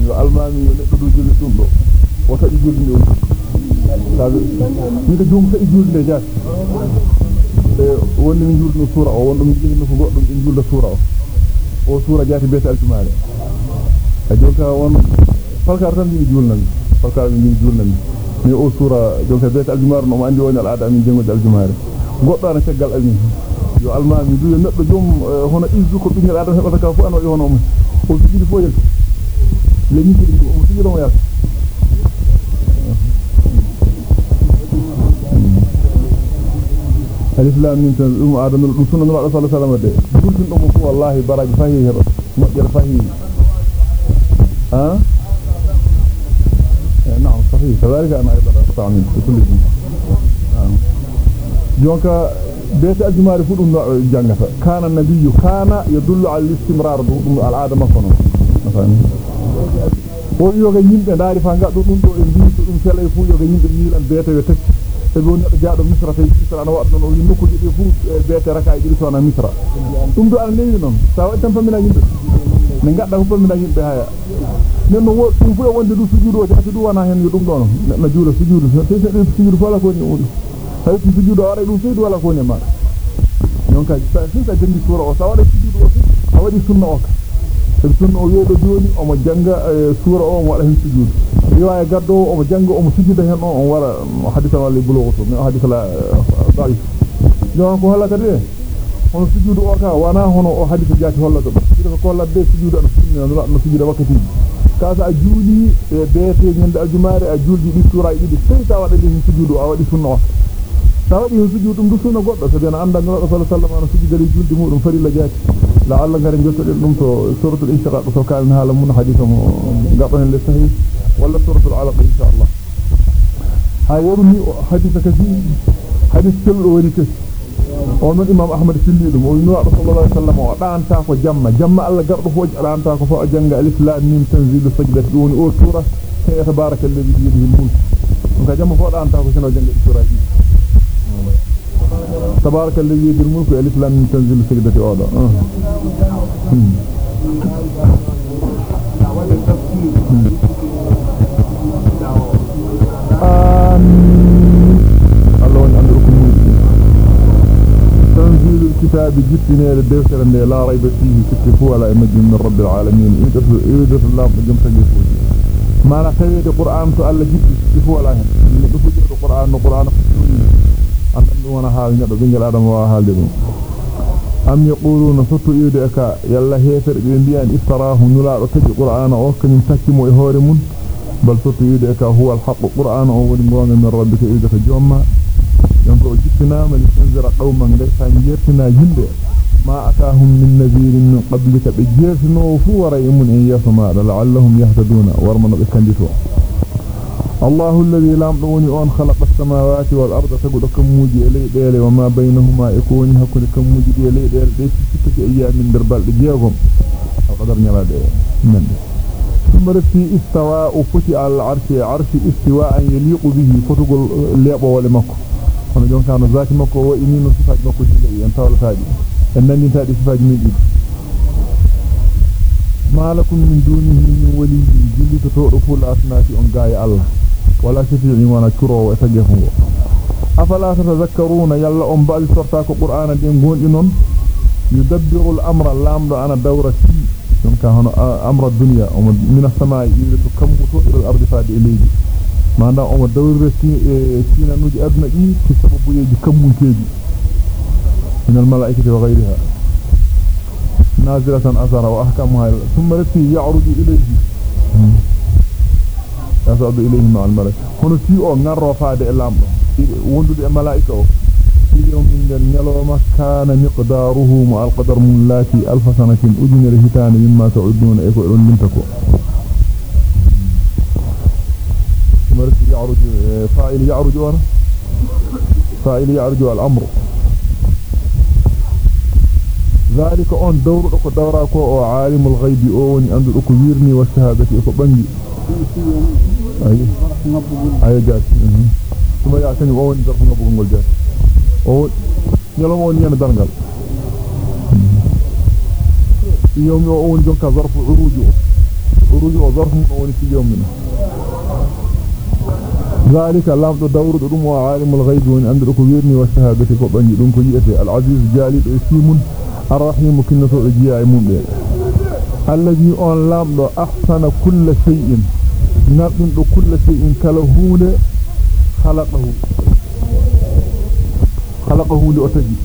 Speaker 1: yo almami yo neddo do jeli dum do wata di julde o kaga ni da jom sai julde jaat e wonni min julde sura o wondum jini ko goddum in julde sura o o sura jaati beta aljumaare e jonka won falkar tan mi julnan falkar mi julnan mi o sura jonka beta aljumaare no andi woni al'ada min jengode aljumaare goddo ana ceggal almi yo almami du neddo jom hono izzu ko bingel adam hebata ka fu an o hono o jini fo yel le ni kidi o sigi do yalla alif lam mim tan dum adam dum sunna nabi sallallahu alaihi wasallam de burtin dum fu wallahi baraj fahi heba modjer fahi ha نعم صحيح كذلك أنا أيضا أستعمل في كل شيء جونك بيت الجمار فدون جانغتا كان النبي كان يدل على الاستمرار دum al'ada makko non afani o yoga yimbe daari fa gaddo dum do e mbi dum selay fu yoga yimbe milan beete yo tek e bo neddo jaado misra tay misra ana waddo non o yimbe ko jidi fu beete raka e diri sona misra dum do al newi non sa wa tan famina yimbe ne gadda fu famina yimbe haya nenno wo dum fu e wonde du sujudu o jaati du wana hen dum don na juula sujudu tay se den sujudu fala ko ni wudi hay tu sujudu wara dum seydu wala ko ne ma non ka sa sa jandi sura o sa wada sujudu o a wadi sunna o ka sunna o yedo joni o mo janga sura o mo wada hen sujudu riwaya gaddo o mo janga o mo sujuda hen o on wara hadisa wala bulughu min hadisa la da'if don ko halata de on sujudu o ka wana hono o hadisa jati hollata sujudu ko kolla be sujudu an sunna no no sujudu wakati kasa juuli e beete nyande aljumaare a juldi di sura idi sey ta wada din sujudu a wadi sunna ta wadi sujudu dum du sunna goddo so dena anda ngado sallallahu alaihi wasallam ana sujudali juldi mudum farilla jati la alla ngare jottoden dum to suratul inshiqaq to kalna hala mun hadithum hen le sahih wala suratul alaq inshallah ha warni hadith kasi hadith keldo woni kasi on imam ahmad silli dum o no sallallahu alaihi wasallam o daanta ko jamma jamma alla gardo fooji daanta ko fo janga alif lam mim tanzilu sajdati dum o tura hay tabarakalladhi bi yadihi al-mulk ka jamma fo daanta ko sino janga sura تبارك الذي يدير الملك الف لام تنزل سجدة اودا تنزيل الكتاب جبتنا لدفتر أن لا ريب فيه. تكفو على مجن من رب العالمين. إذا إذا الله مجن تكفو ما لا تريد القرآن تقول جبت تكفو على هم اللي قران القرآن. القرآن أن أنا حال نبى بنجل آدم وحال دم أم يقولون سطو إيدك. يلا هيفر بيان. إفتراه نلا رتج القرآن أوكن تكمو إهارمون بل سطو إيدك. هو الحق قرآن أول مرام من ربك إيدك جمع. Yonko o jippinaama li tunzira qauman laysa yertina yimbe ma atahum min nadhirin min qablika be jertino fu wara imun yasma la'allahum yahtaduna warmana be kandito الله الذي لم دوني اون خلق السماوات والأرض تغدو كموجي الي ديله وما بينهما يكون. هكون كموجي دي الي ديله دي تيكي أيام من دربال جيغوم القدر نيلاده من؟ ثم رتي استواء فتي على العرش. عرش استواء يليق به. فتغل ليبو ولا kono jon kano zati makko o ini no sifaji makko jilli en tawlataaji en nandi taadi sifaji min didi malakum min dunihi min wali jilli to to do ful asnati on gaaya allah wala shafi'i wana kuro e tagefungo afala tatazakkaruna yalla on baali sorta ko qur'ana den gondi non yudabbiru al-amra lamdo ana dawrati don ka hono amra dunya o min as-samaa'i yuridu kammuto ila al-ardi fadi ilayhi manda o dawrati e sinanuji adna di ci sababu yeji kammunteji min al-mala'ikati wa ghayriha nazilatan asara wa ahkamuha thumma rati ya'rudu ilayhi yasadu ilayhi ma al-malak hono fi o ngarro faade e lamdo wondude e malaika o yom indel nyaloma kana miqdaruhu ma al-qadar mun lati alf sanatin ujnere hitane mimma ta'uduna e ko don limta ko مرت يعرج فاعل يعرج وأنا فاعل يعرج الأمر. ذلك اون دور دوكو دوراكو عالم الغيب اون اندو دوكو ويرني وشهادتي أكو بانجي أي. أي جات ثم يا كان اون درف نبو نقول جات أو يلو اون يانا دانغال يوم يوم اون جون كظرف عروج عروج وظرف اون في يومنا ذلك لام دور دم وعالم الغيب وإن اندر كو ويرني والشهاده كو بانجي دون كو ييته العزيز جالي سيمون الرحيم كنتو اجيا مumbe الذي on lamdo ahsana kull shay'in nabdun do kull shay'in kala hunde khalaqahu khalaqahu li otaji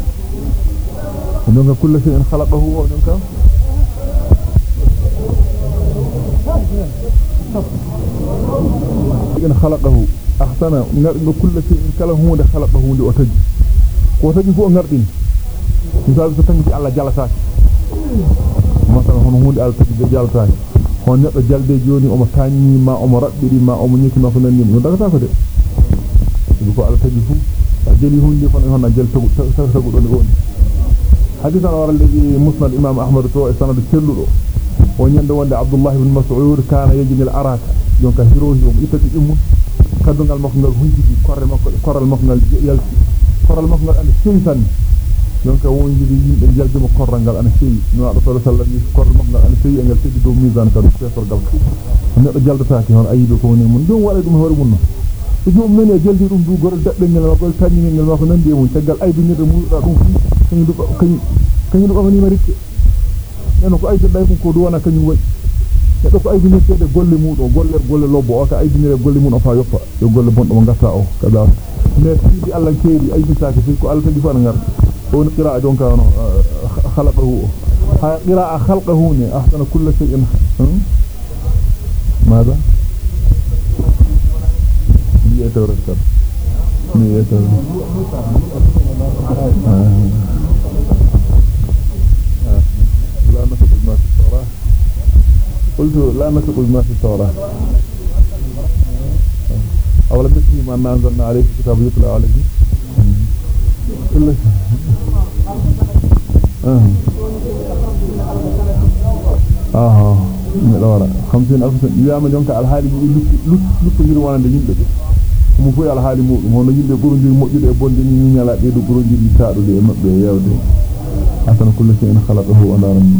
Speaker 1: donc kull shay'in ahsana nabdun kull shay'in kala hunde khalaqahu li otaji ko otaji fu ngardini misal so tangi Allah jalataaki masala hono hunde Allah tagi jalataaki hon neddo jalde joni o mo tanni ma o mo rabbiri ma o mo nyiki ma ko nanni no dagata ko de ko Allah tagi fu jeli hunde fon hono jel tagu tagu don woni hadithan wara alladhi musnad imam ahmad to e sanad celludo o nyande wonde abdullah ibn mas'ud kana yajil araka jonka hirohi o itati dum kadungal makko ngal hunjidi korre makko koral makko ngal yalti koral makko ngal ande sintan donc wonjidi yimbe jaljuma korrangal ana seyi no ado sallallahu alaihi wasallam korral makko ngal ana seyi ngal teddi do mizan ka professeur gal neddo jaldataaki hon ayibe ko woni mun dum wala dum hoore mun so jom men e jaldi dum du gorol dabbe ngel ma gol tanni ngel ma ko nandi mun tagal aybe nirde mulda dum fu kany du kany kany du bafani marikke neno ko aybe day mun ko du wana kany wadi neddo ko aybe nirde golle mudo golle golle lobbo o ka aybe nirde golle mun o fa yoppa yo golle bondo mo gatta o kada mais sidi Allah keedi aybe taake fi ko Allah tagi fa ngar on qira'a jonka no khalaqahu ha qira'a khalqahu ni ahsana kull shay'in ماذا يترتب يترتب قلت لا ما تقول ما في التوراة أولا بسي ما أنزلنا عليك كتاب يطلع عليك قل لك آه. آه. الورا خمسين ألف سنة. يا من جونك على حالي مو لوك لوك لوك يجري وأنا دين بده مو في على حالي مو مو نجيب بقولن جي مو جد بون جي نيني على دي بقولن جي بيسار دي ما بيه يا ودي. أصلا كل شيء أنا خلاص هو أنا رم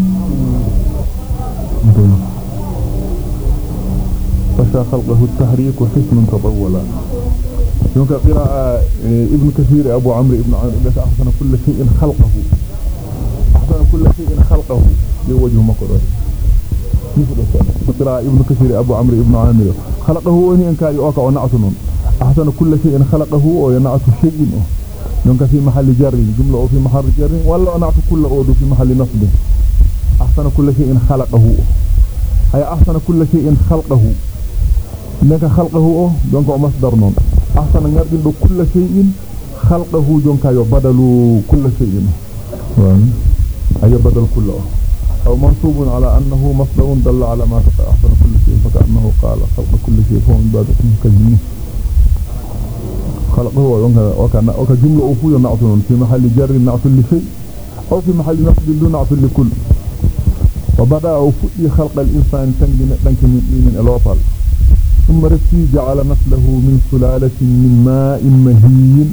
Speaker 1: دين. فشا خلقه التحريك حسن تطولا. يونك قراءة ابن كثير أبو عمرو ابن عمرو بس أحسن كل شيء خلقه. أحسن كل شيء خلقه. لوجه مقرر قراءة ابن كثير أبو عمرو ابن عامر. خلقه وني إن كان يوقع ونعسن أحسن كل شيء خلقه وينعس شيء. يونك في محل جر جملة في محل جر ولا نعت كل أود في محل نصب. أحسن كل شيء خلقه. هي أحسن كل شيء خلقه. لك خلقه دونك مصدر نون. أحسن نردد كل شيء خلقه دونك يبدل كل شيء. أي بدل كله أو. منصوب على أنه مصدر دل على ما أحسن كل شيء فكأنه قال خلق كل شيء فهو من بعد كجميع خلقه وكان وكجملة أفوية نعت في محل جر نعت لشيء أو في محل نصب دون نعت لكل. وبدأ أفوي خلق الإنسان تنجن من الوطل ثم رسي جعل نسله من سلالة من ماء مهين.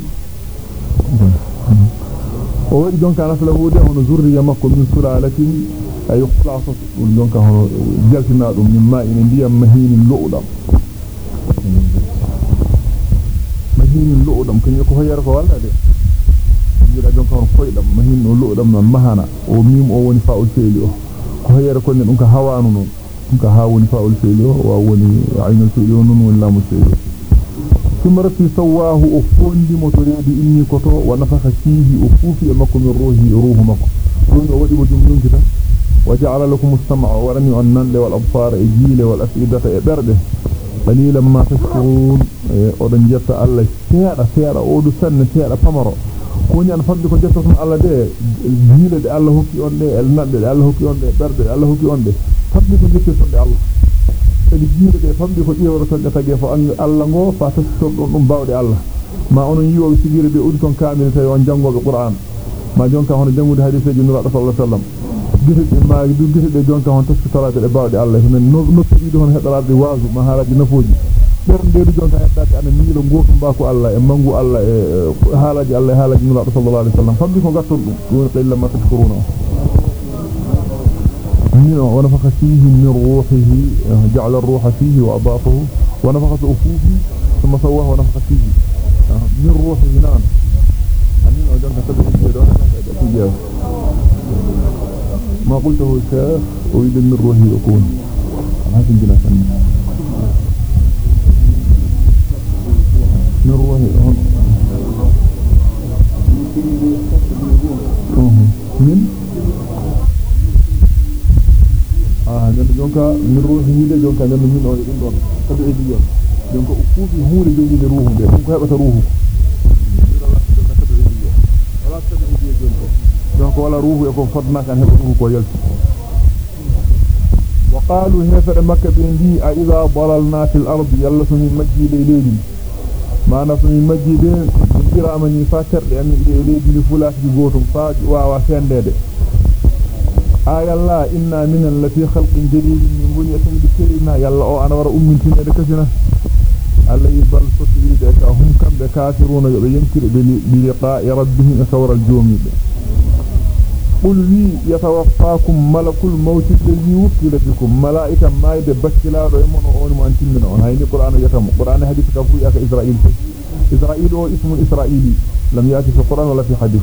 Speaker 1: ووجد دونك نسله ده هنا ذرية مكو من سلالة أي خلاصة دونك هنا جلسنا من ماء نديا مهين لؤدم مهين لؤدم كن يكو هير ko walla de jira jonka on koydam mahin no lu'dam non mahana o mim o woni feeli o non كهاون فاول فيلو واوني عين فيلون ولا مسيلو ثم رتي سواه أفون دي متريد إني كتو ونفخ فيه أفوفي أمكم الروح روح مكم روح ودي مجمدون كتا وجعل لكم السمع ورمي النن والأبصار إجيل والأسئدة إبرده قليلا ما تشكرون ودن جبت الله سيارة سيارة أودو سنة سيارة فمرو كوني أن فضلك جبت الله دي الجيل دي الله كي أنده النن دي الله كي أنده برده الله كي أنده fadde ko jettirtonde Allah kadi jiide de famde ko ƴewrotonde tagi fo Allah ngo fa taston ɗum ɗum bawde Allah ma onon yiwoɓe sigire ɓe udi ton kamine tawi on jangoɓe Qur'an ma jonka hono jangude hadiseji nuraɗo sallallahu alaihi wasallam gite ma du gite de jonka hon tastorade ɗe bawde Allah hono noppi ɗiɗo hon heɗorade waasu ma haalaji nafoji ɓernde du jonka heddade ana miilo goto mbako Allah e mangu Allah e haalaji Allah e haalaji nuraɗo sallallahu alaihi wasallam famdi ko gatton ɗum ɗum qilla ma tashkuruna ونفخ فيه من روحه جعل الروح فيه وأضافه ونفخ أفوه ثم سواه ونفخ فيه. من روحه نعم ما قلته الشيخ أريد من روحه يكون هذا جنا من روحه من؟ آه، إيه يعني وقالوا هنا في مكة بيندي أئذا ضللنا في الأرض يلا سمي مجيد إليه ما نسمي مجيد من كرامني فاتر لأن إليه لفلاك جبوتهم فاج وعوا سيان ديدي آية الله إنا من التي خلق جديد من بنية بكرنا يلا أو أنا ورا أم تنا دكتنا الله يبل فتريد هم كم بكافرون ينكر بلقاء ربهم ثور الجوم. قل لي يتوفاكم ملك الموت الذي وكل بكم. ملائكة ما يدبكلا ريمون أون ما أنتم من أون هاي القرآن يتم. القرآن حديث كفوي أك إسرائيل. إسرائيل هو اسم إسرائيلي لم يأتي في القرآن ولا في حديث.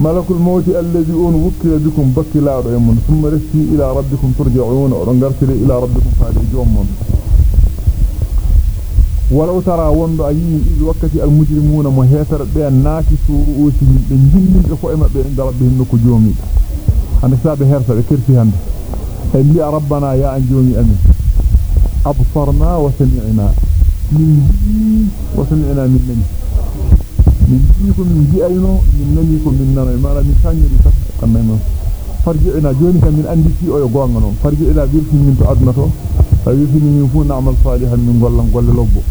Speaker 1: ملك الموت الذي أن وكل بكم بكلا ريمون ثم رسي إلى ربكم ترجعون ورنغرتري إلى ربكم فالجومون ولو ترى وندو أيين إذ وقت المجرمون مهيتر بأن ناكسوا رؤوسهم بنجلن بفؤمة عند ربهم نكو جومي أنا سابه هرسة بكرسي هند. اللي ربنا يا أنجومي أمين أبصرنا وسمعنا. من وسمعنا من نمي من جيكم من جي أينو من نميكم من نمي ما لا من سانيري تقنينا فرجعنا جوني كان من أندي في أو يقوانغنون فرجعنا بيرسل من تأدنته فيرسل من فون نعمل صالحا من قولن قول لبو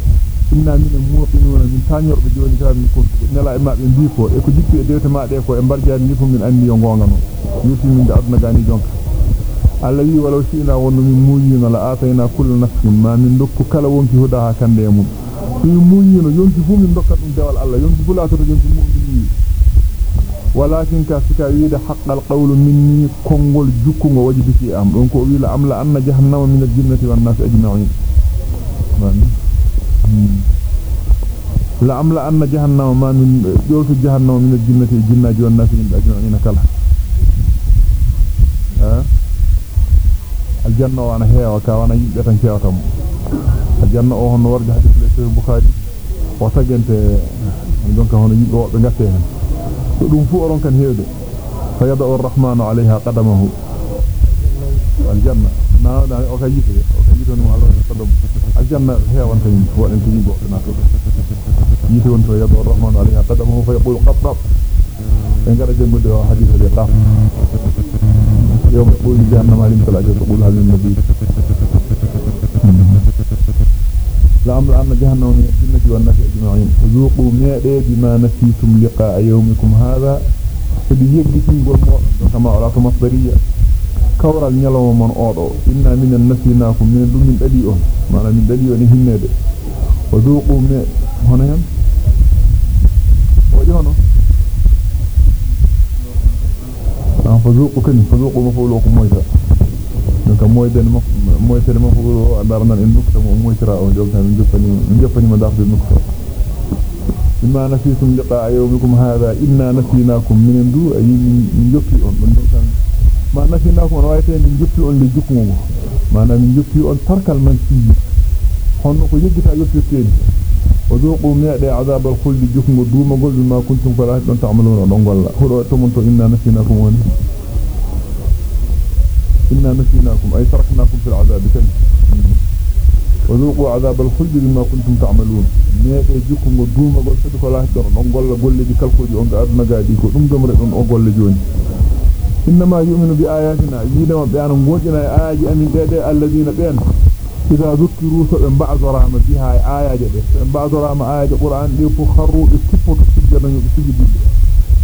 Speaker 1: inna min muqinuna min tanyorbe joni tan ko nela e mabbe bi ko e ko jippi e dewte maade ko e barjaade ni fu min andi yo gonga non yusi min da aduna gani jonka alla wi walaw shi'na wonno min muuyino la atayna kullu nafsin ma min dokku kala wonki huda ha kande e mum min muuyino yonki fu min dokkat dum dewal alla yonki fu laato yonki mum min walakin ka sika wiide haqqal qawlu minni kongol jukkungo wajibi fi am don ko wi la am la anna jahannama min al-jinnati wan nas ajma'in la am la anna jahannama ma min joltu jahannama min al-jinnati jinnaji wan nas ajma'in kala ha aljanna o ana heewa ka wana yimbe tan kewata wobbe gatte hen so dum fu oron kan heewde fa yada ar-rahmanu alayha qadamahu aljanna na da o ka yite o ka yite no Allah sallam aljanna heewan tan wadan tan yimbe wobbe nato yite won to yada ar-rahmanu alayha qadamahu fa yaqulu qab en gara jengude o hadith le qaf يوم يقول جهنم عليم فلا تقول هل النبي لأمر أن جهنم من الجنة والناس أجمعين. فذوقوا ميئة بما نسيتم لقاء يومكم هذا. والمؤمن كما أولاة مصدرية. كورا نيلو من أوضو. إنا من النسيناكم من دون أديئون معنى من أديئون هنده وذوقوا ميئة هنا هم وجهنا. فذوقوا كن. فذوقوا مفعولكم مويتا ayi min joppi on don donc ma nasinakum on wayte min joppi on le jukmu manam min joppi on tarkal man fi honno ko yeggita yoppirteni وذوقوا ميعد عذاب الخلد جكم دوما قل بما كنتم فلا تن تعملون دون هو تمنتو إنا نسيناكم ون إنا نسيناكم أي تركناكم في العذاب كن وذوقوا عذاب الخلد بما كنتم تعملون. ميعد جكم دوما قل سدك الله دون قل قل دي كالكوجي أنك أدنا قادي كو رئون قل جوني. إنما يؤمن بآياتنا. يدما بيانا موجنا آيات أمين دي الذين بيانا. إذا ذكروا سبن بعض رحمة بها آيات سبن بعض رحمة آيات القرآن دي فخروا استفوا تسجد سجد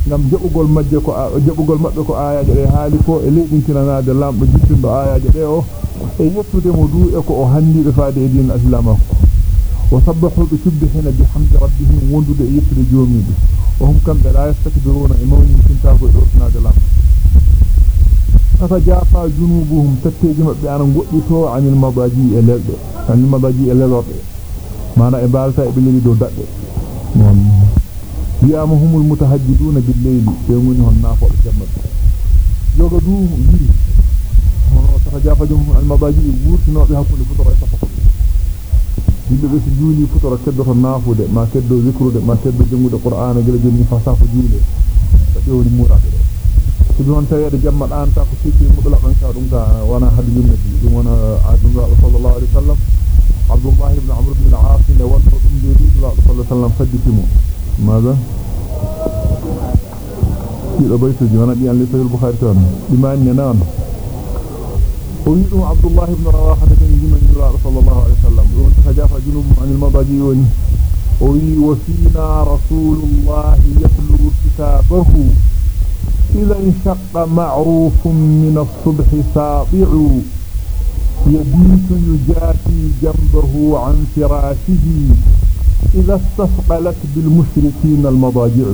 Speaker 1: ngam jabugol majje ko jabugol mabbe ko ayaaje de haali ko e leedintinanaade lamdo jittindo ayaaje de o e yettude mo du e ko o handibe faade e din islama wa sabbahu bi subbihina bihamdi rabbihim wondude e yettude joomibe o hum kambe la yastakbiruna e mawni tinta ko dortinaade lamdo tatajafa junubuhum tatteji mabbe ana goddito anil mabaji e lelde anil mabaji e lelorbe mana e balta e billi do dadde قيامهم المتهجدون بالليل يومنهم نافع جمد يغدوهم جيه آه، وتخجافهم المباجئ ووثنوا بها كل فترة يتفقون يلي بس جوني فترة كدو فالنافع ما كدو ذكره ما كدو جمه ده قرآن جل جل نفاساف جيله. تقول المورا كده سبحان تيار جمد آن تاكو سيكي مطلق انشاء رمضا وأنا حد يمدي وأنا عبد الله صلى الله عليه وسلم. عبد الله بن عمرو بن عاصم وأنا حد يمدي صلى الله عليه وسلم فدي في مون. ماذا؟ يبقى بيت جوانا دي اللي سيد البخاري تان بما ان نان ويدو عبد الله بن رواحة يجي من جلال صلى الله عليه وسلم. وتخجاف جنوب عن المضاجي وي وفينا رسول الله يتلو كتابه. إذا انشق معروف من الصبح ساطع يبيت يجاتي جنبه عن فراشه. إذا استثقلت بالمشركين المضاجع.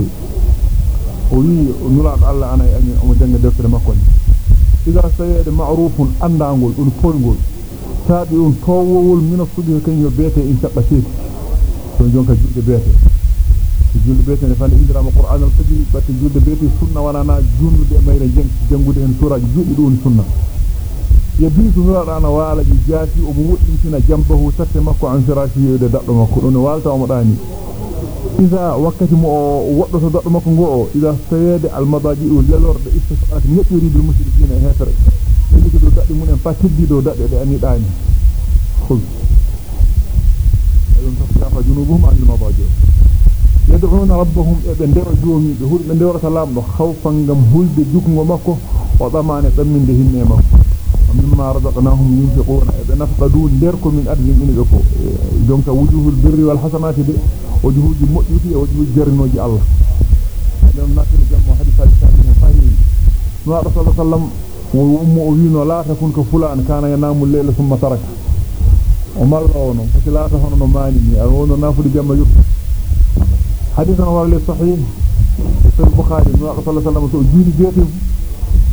Speaker 1: وي نلعب الله أنا يعني أمجنگ دفتر مكوني إذا سيد معروف أندانغول أن فوينغول. تابع طوول من الصبح كان يبيت إن شقتيك فنجونك جلد بيته. julde bete ne fane indirama qur'an al fajr batte julde bete sunna wana na julde mayre jeng jengude en sura julde dum sunna daddo makko don walta o mo dani iza wakkati mo woddo to daddo makko go iza sayede al madaji lelorde istisqat nyepiri bil mushrikina hefere ko do daddi mun en patiddi do dadde de ani dani khul ayun tasrafa junubuhum an al madaji yad'una rabbahum e be ndewa joomi be hulbe ndewrata lamdo khawfan ngam hulde jukngo makko o damane damminde ما رزقناهم ينفقون. إذا نفقدوا ديركم من أرضهم إن ذكوا جنك وجوه البر والحسنات دي وجوه المؤتي فيه وجوه الجرن وجه الله. لأن الناس يجمع حديثة الثانية صحيح. ما رسول الله صلى الله عليه وسلم وأم لا تكون كفلان كان ينام الليل ثم ترك. ومر رأونا فكي لا تكون نماني أرونا نافل جمع يوسف. حديثنا هو صحيح في البخاري ما رسول الله صلى الله عليه وسلم وجوه جيتهم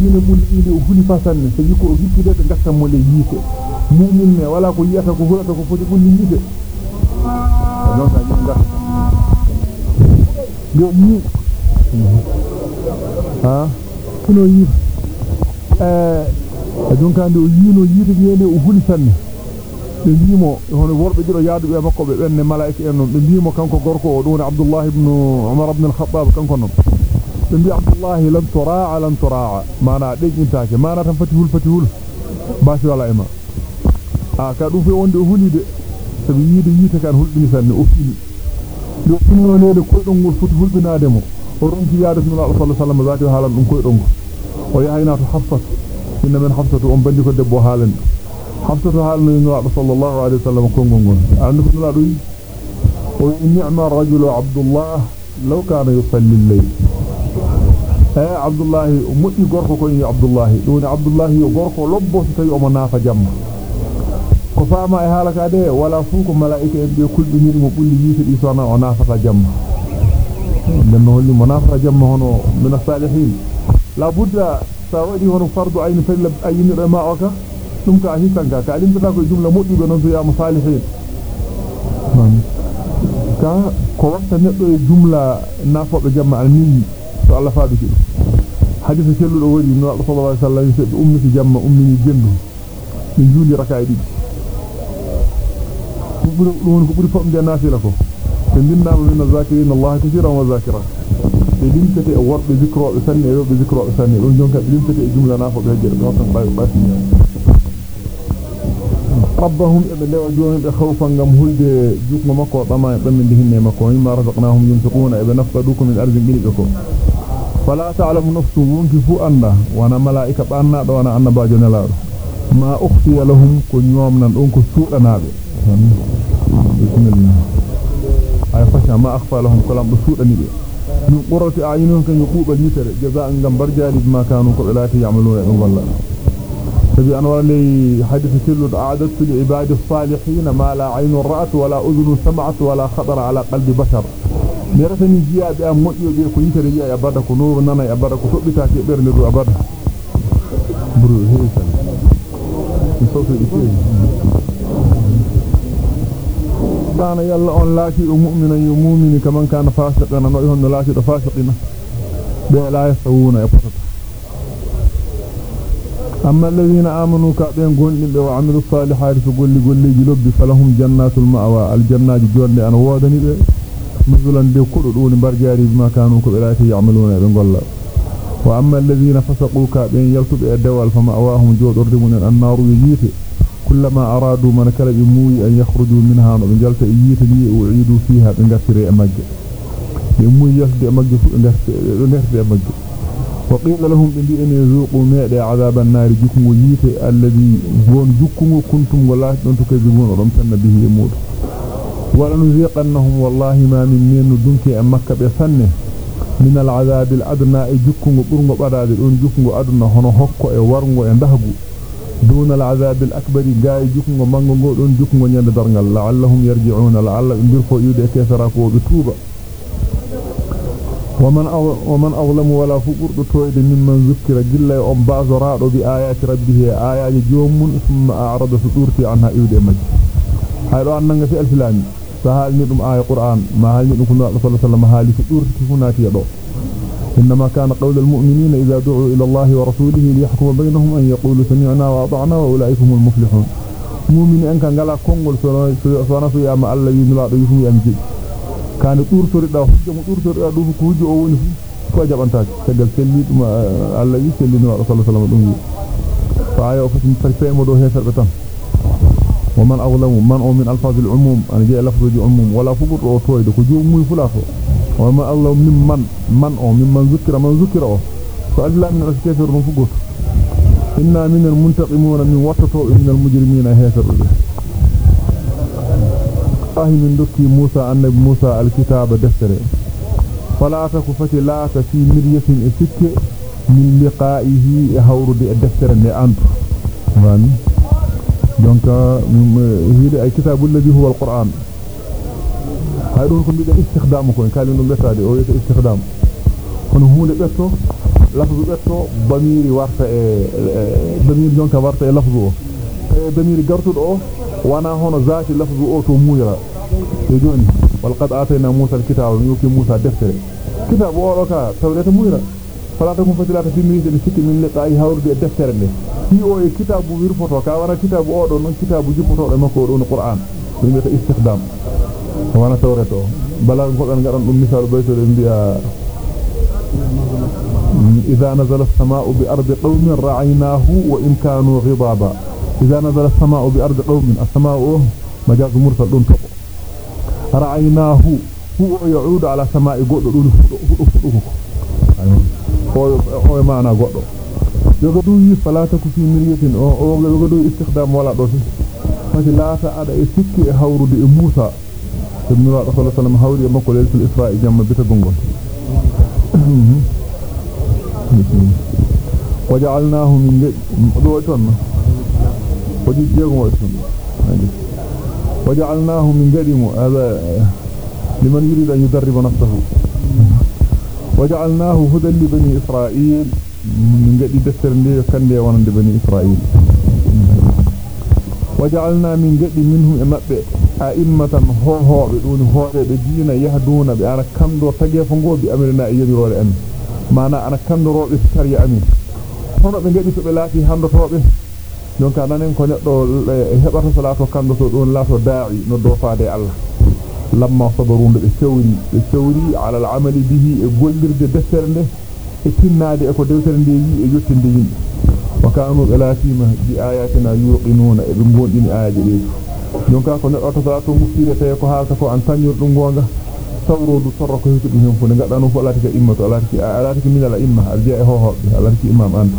Speaker 1: yine mun ile o huli fasanne so yiko o hikkide be gatta mo le yite mumin me wala ko yiyata ko hulata ko foti bulli yite non sa jeng gatta yo yi ha kuno yi eh donc ande o yino yite yene o huli sanne be bimo hono worbe diro yaadu be makko be benne malaika en non be bimo kanko gorko o don abdullah ibn umar ibn al-khattab kanko non بي عبد الله لن تراعى لن تراعى. ما أنا دج إنت ما أنا تفتيول فتيول باش ولا ايما ا آه، كادو في وندو هولي دي. سبي ييدو ييتا كان هولدي سن اوفيني دو فنو نه دو كل دون فوت هول بنا ديمو ورون في يادس نلا الله صلى الله عليه وسلم ذات حال دون كوي دون أو يحينا حفصة. إن من حفصة أم بني كو دبو حالن. حفصة حال نلا الله صلى الله عليه وسلم كون غون ان كنلا دوي ونعم الرجل عبد الله لو كان يصلي الليل. Eh abdullah muddi gorko ko yi abdullah doni abdullah yo gorko lobbo so tawi o mo nafa jamma ko faama e halaka de wala fu ko malaika en be kulbiniri mo bulli yite di sona o nafata jamma den holli mo nafata jamma hono min salihin la budda sa wadi hono fardu ayni filla ayni rama oka dum ka hisanga ka alimta ko jumla moddi be non so ya musalihin ka ko watta neddo e jumla nafobe jamma almini to Allah faadu jamma ummi jendu ni juli rakaay didi buri dum ko buri famde nafila ko be binnama min zakirin Allah kaseeran wa zakirat be limtete e worbe zikro be sanne e be zikro be sanne don jonka be limtete e jumla nafo be jere do tan bayi basi ربهم ابلوا جوهم بخوفا غم هلد جوك مكو طما بمن دهن مكو مما رزقناهم ينفقون ابن نفقدوكم من ارض بلدكم فلا تعلم نفس وانكفو أنه وأنا ملائكة بأننا وأنا أن باجو نلارو. ما أخفي لهم كن يومنا أنك سوء نابي بسم الله. أي فشا ما أخفى لهم كلام بسوء نابي من قرة أعينهم كان يقوب اليتر جزاء غنبر جاري بما كانوا قبلاتي يعملون من الله. سبي أنوار لي حدث سلد أعددت لعباد الصالحين ما لا عين رأت ولا أذن سمعت ولا خطر على قلب بشر. Mi ratani jiyaabe am moƴƴobe ko yitere jiya abada ko no nana e abada ko tobbitaake bernde du abada buru heesan sawto ite dana yalla on laati o mu'mina yo mu'mini kaman kana fasiqan no hon laati do fasiqina be la yasawuna e potata amma alladhina amanu ka ben gondimbe wa amilus salihati so golli golleji lobbi falahum jannatul ma'wa al مزلاً دي كردون برجاري بما كانوا كبيراتي يعملون بن قول وأما الذين فسقوا كابين يلتب الدول فمأواهم جود أردمون النار يجيث كلما أرادوا من كلب موي أن يخرجوا منها من جلت إييث لي أعيدوا فيها بن قصر أمج يموي يسد أمج ونهد أمج وقيل لهم إن يذوقوا ماء عذاب النار جكم ييث الذي جون جكم كنتم ولا تكذبون رمتن به يموت. ولنذيقنهم والله ما من من دنك أمك بسنة من العذاب الأدنى جكنغ برنغ دون جكنغ أدنى هنو هكو e ndahgu دون العذاب الأكبر جاي جكم ومانغو غودون جكم ونيند درغال لعلهم يرجعون لعل بيرفو يودي كيفراكو بتوبة. ومن ومن أظلم ولا فقر تويد ممن ذكر جل أم بعض رادو بآيات ربه. آيات جوم ثم أعرض سطورتي عنها يودي مج هايدو أننا في الفلاني سهال ندم آية قرآن؟ ما هل ندم كنا صلى الله عليه وسلم؟ هالي سطورتي هنا تيدو إنما كان قول المؤمنين إذا دعوا إلى الله ورسوله ليحكم بينهم أن يقولوا سمعنا وأطعنا وأولئك هم المفلحون. مؤمن أن كان قال كونغول سونا سويا ما الله يملا دو يفو يمجي كان طور سوريدا حجة مو طور سوريدا دو ko o woni fu ko jabantaake tegal selli dum Allah yi selli no sallallahu alaihi wasallam dum fa ayo fatim farfemo do heferbe tan ومن أظلم من أو من ألفاظ العموم أنا جاء لفظ العموم ولا فقط أو تويد كجوم مي فلافو وما الله ممن من أو ممن ذكر من ذكر أو. فأجل من الكافر فقط إنا من المنتقمون من وسطه من المجرمين هيثر الله من دكي موسى النبي موسى الكتاب دفتر فلا تكفت لا في مرية إسك من لقائه هورد الدفتر لأنت فهمي دونك هذا الكتاب الذي هو القران هذا هو كمبيدا استخدامه قال انه مثالي أو يستخدم كون هو له بيتو لفظو بيتو بميري وارتا بمير دونك وارتا لفظو بمير غرتو أو وأنا هنا ذات لفظو أو تو مويرا يجوني ولقد اعطينا موسى الكتاب يمكن موسى دفتر كتاب وروكا تولته مويرا فلا تكون فتلات في ميزة لسكي من لقائي هاول بي fi o e kitabu wirfoto ka wana kitabu o do non kitabu jippoto e makko do no qur'an dum beta istikhdam wana tawreto bala ko ben garan dum misal bayto de biya إذا نزل السماء بأرض قوم رعيناه وإن كانوا غضابا إذا نزل السماء بأرض قوم السماء مجاز مرسل دون تقو رعيناه هو يعود على سماء قد دون هو معنى قد yoga du yi falata ku fi miryatin o o yoga du istikhdam wala do fi fati laata ada e sikki e hawrude e Musa ibn Rasul sallallahu alaihi wasallam hawri e makko leltul Isra'i jamma bita gongon waja'alnahu min do ton waji jego ton waja'alnahu min gadimu min gadi deftere nde kande wonande bani israil waja'alna min gadi minhum e mabbe a'immatan hohobe dun hoorebe diina yahduna be ana kando tage fo ngobi amirna e yamirore amin mana ana kandorobe sariya amin hono be gadi to be laati handotobe donc nanen ko neddo hebata salato kandoto don laato da'i no do faade Allah lamma sabaru be cewri be cewri ala al-amali bihi e gollirde deftere nde e tinnaade e ko dewtere nde yi e yottinde yimbe wa kanu belatima bi ayatina yuqinuna e be gondini aaje de jonka ko neddo to to mufire tay ko haalta ko an tanyor dum gonga sawrodu torro ko hitu dum hen fu ne gadda no fu alati ka immato alati ki alati ki minala imma arja e hohobbe alati ki imam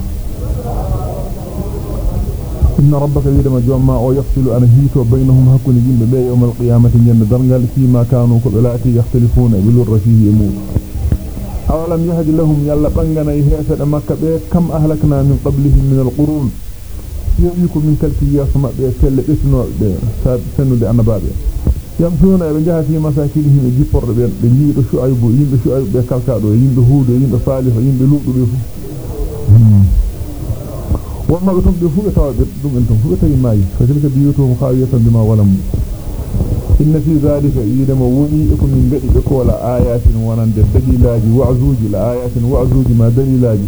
Speaker 1: rabbaka yidama jomma o yafsilu ana hito bainahum hakuni yimbe be yawmal qiyamati jende dargal fi ma kanu ko belati yakhtalifuna bil rafihi mu أولم يهد لهم يلا بانغنا يهيسد مكة بي كم أهلكنا من قبلهم من القرون؟ يأيكم من كالكي يسمع بي كل إسنو بي سنو دي أنا بابي يمشون أبن جهة في مساكنهم يجيبور بي بنيد شعيب يمد شعيب بي كالكادو يمد هود يمد صالح يمد لوط بي فو وما قلتم بي فو يتوى دم أنتم فو يتوى ماي فتلك بيوتهم خاوية بما ولموا إن في ذلك إذا وني إكم من بدء بكل آيات ونند دليلاج وعزوج الآيات وعزوج ما دليلاج.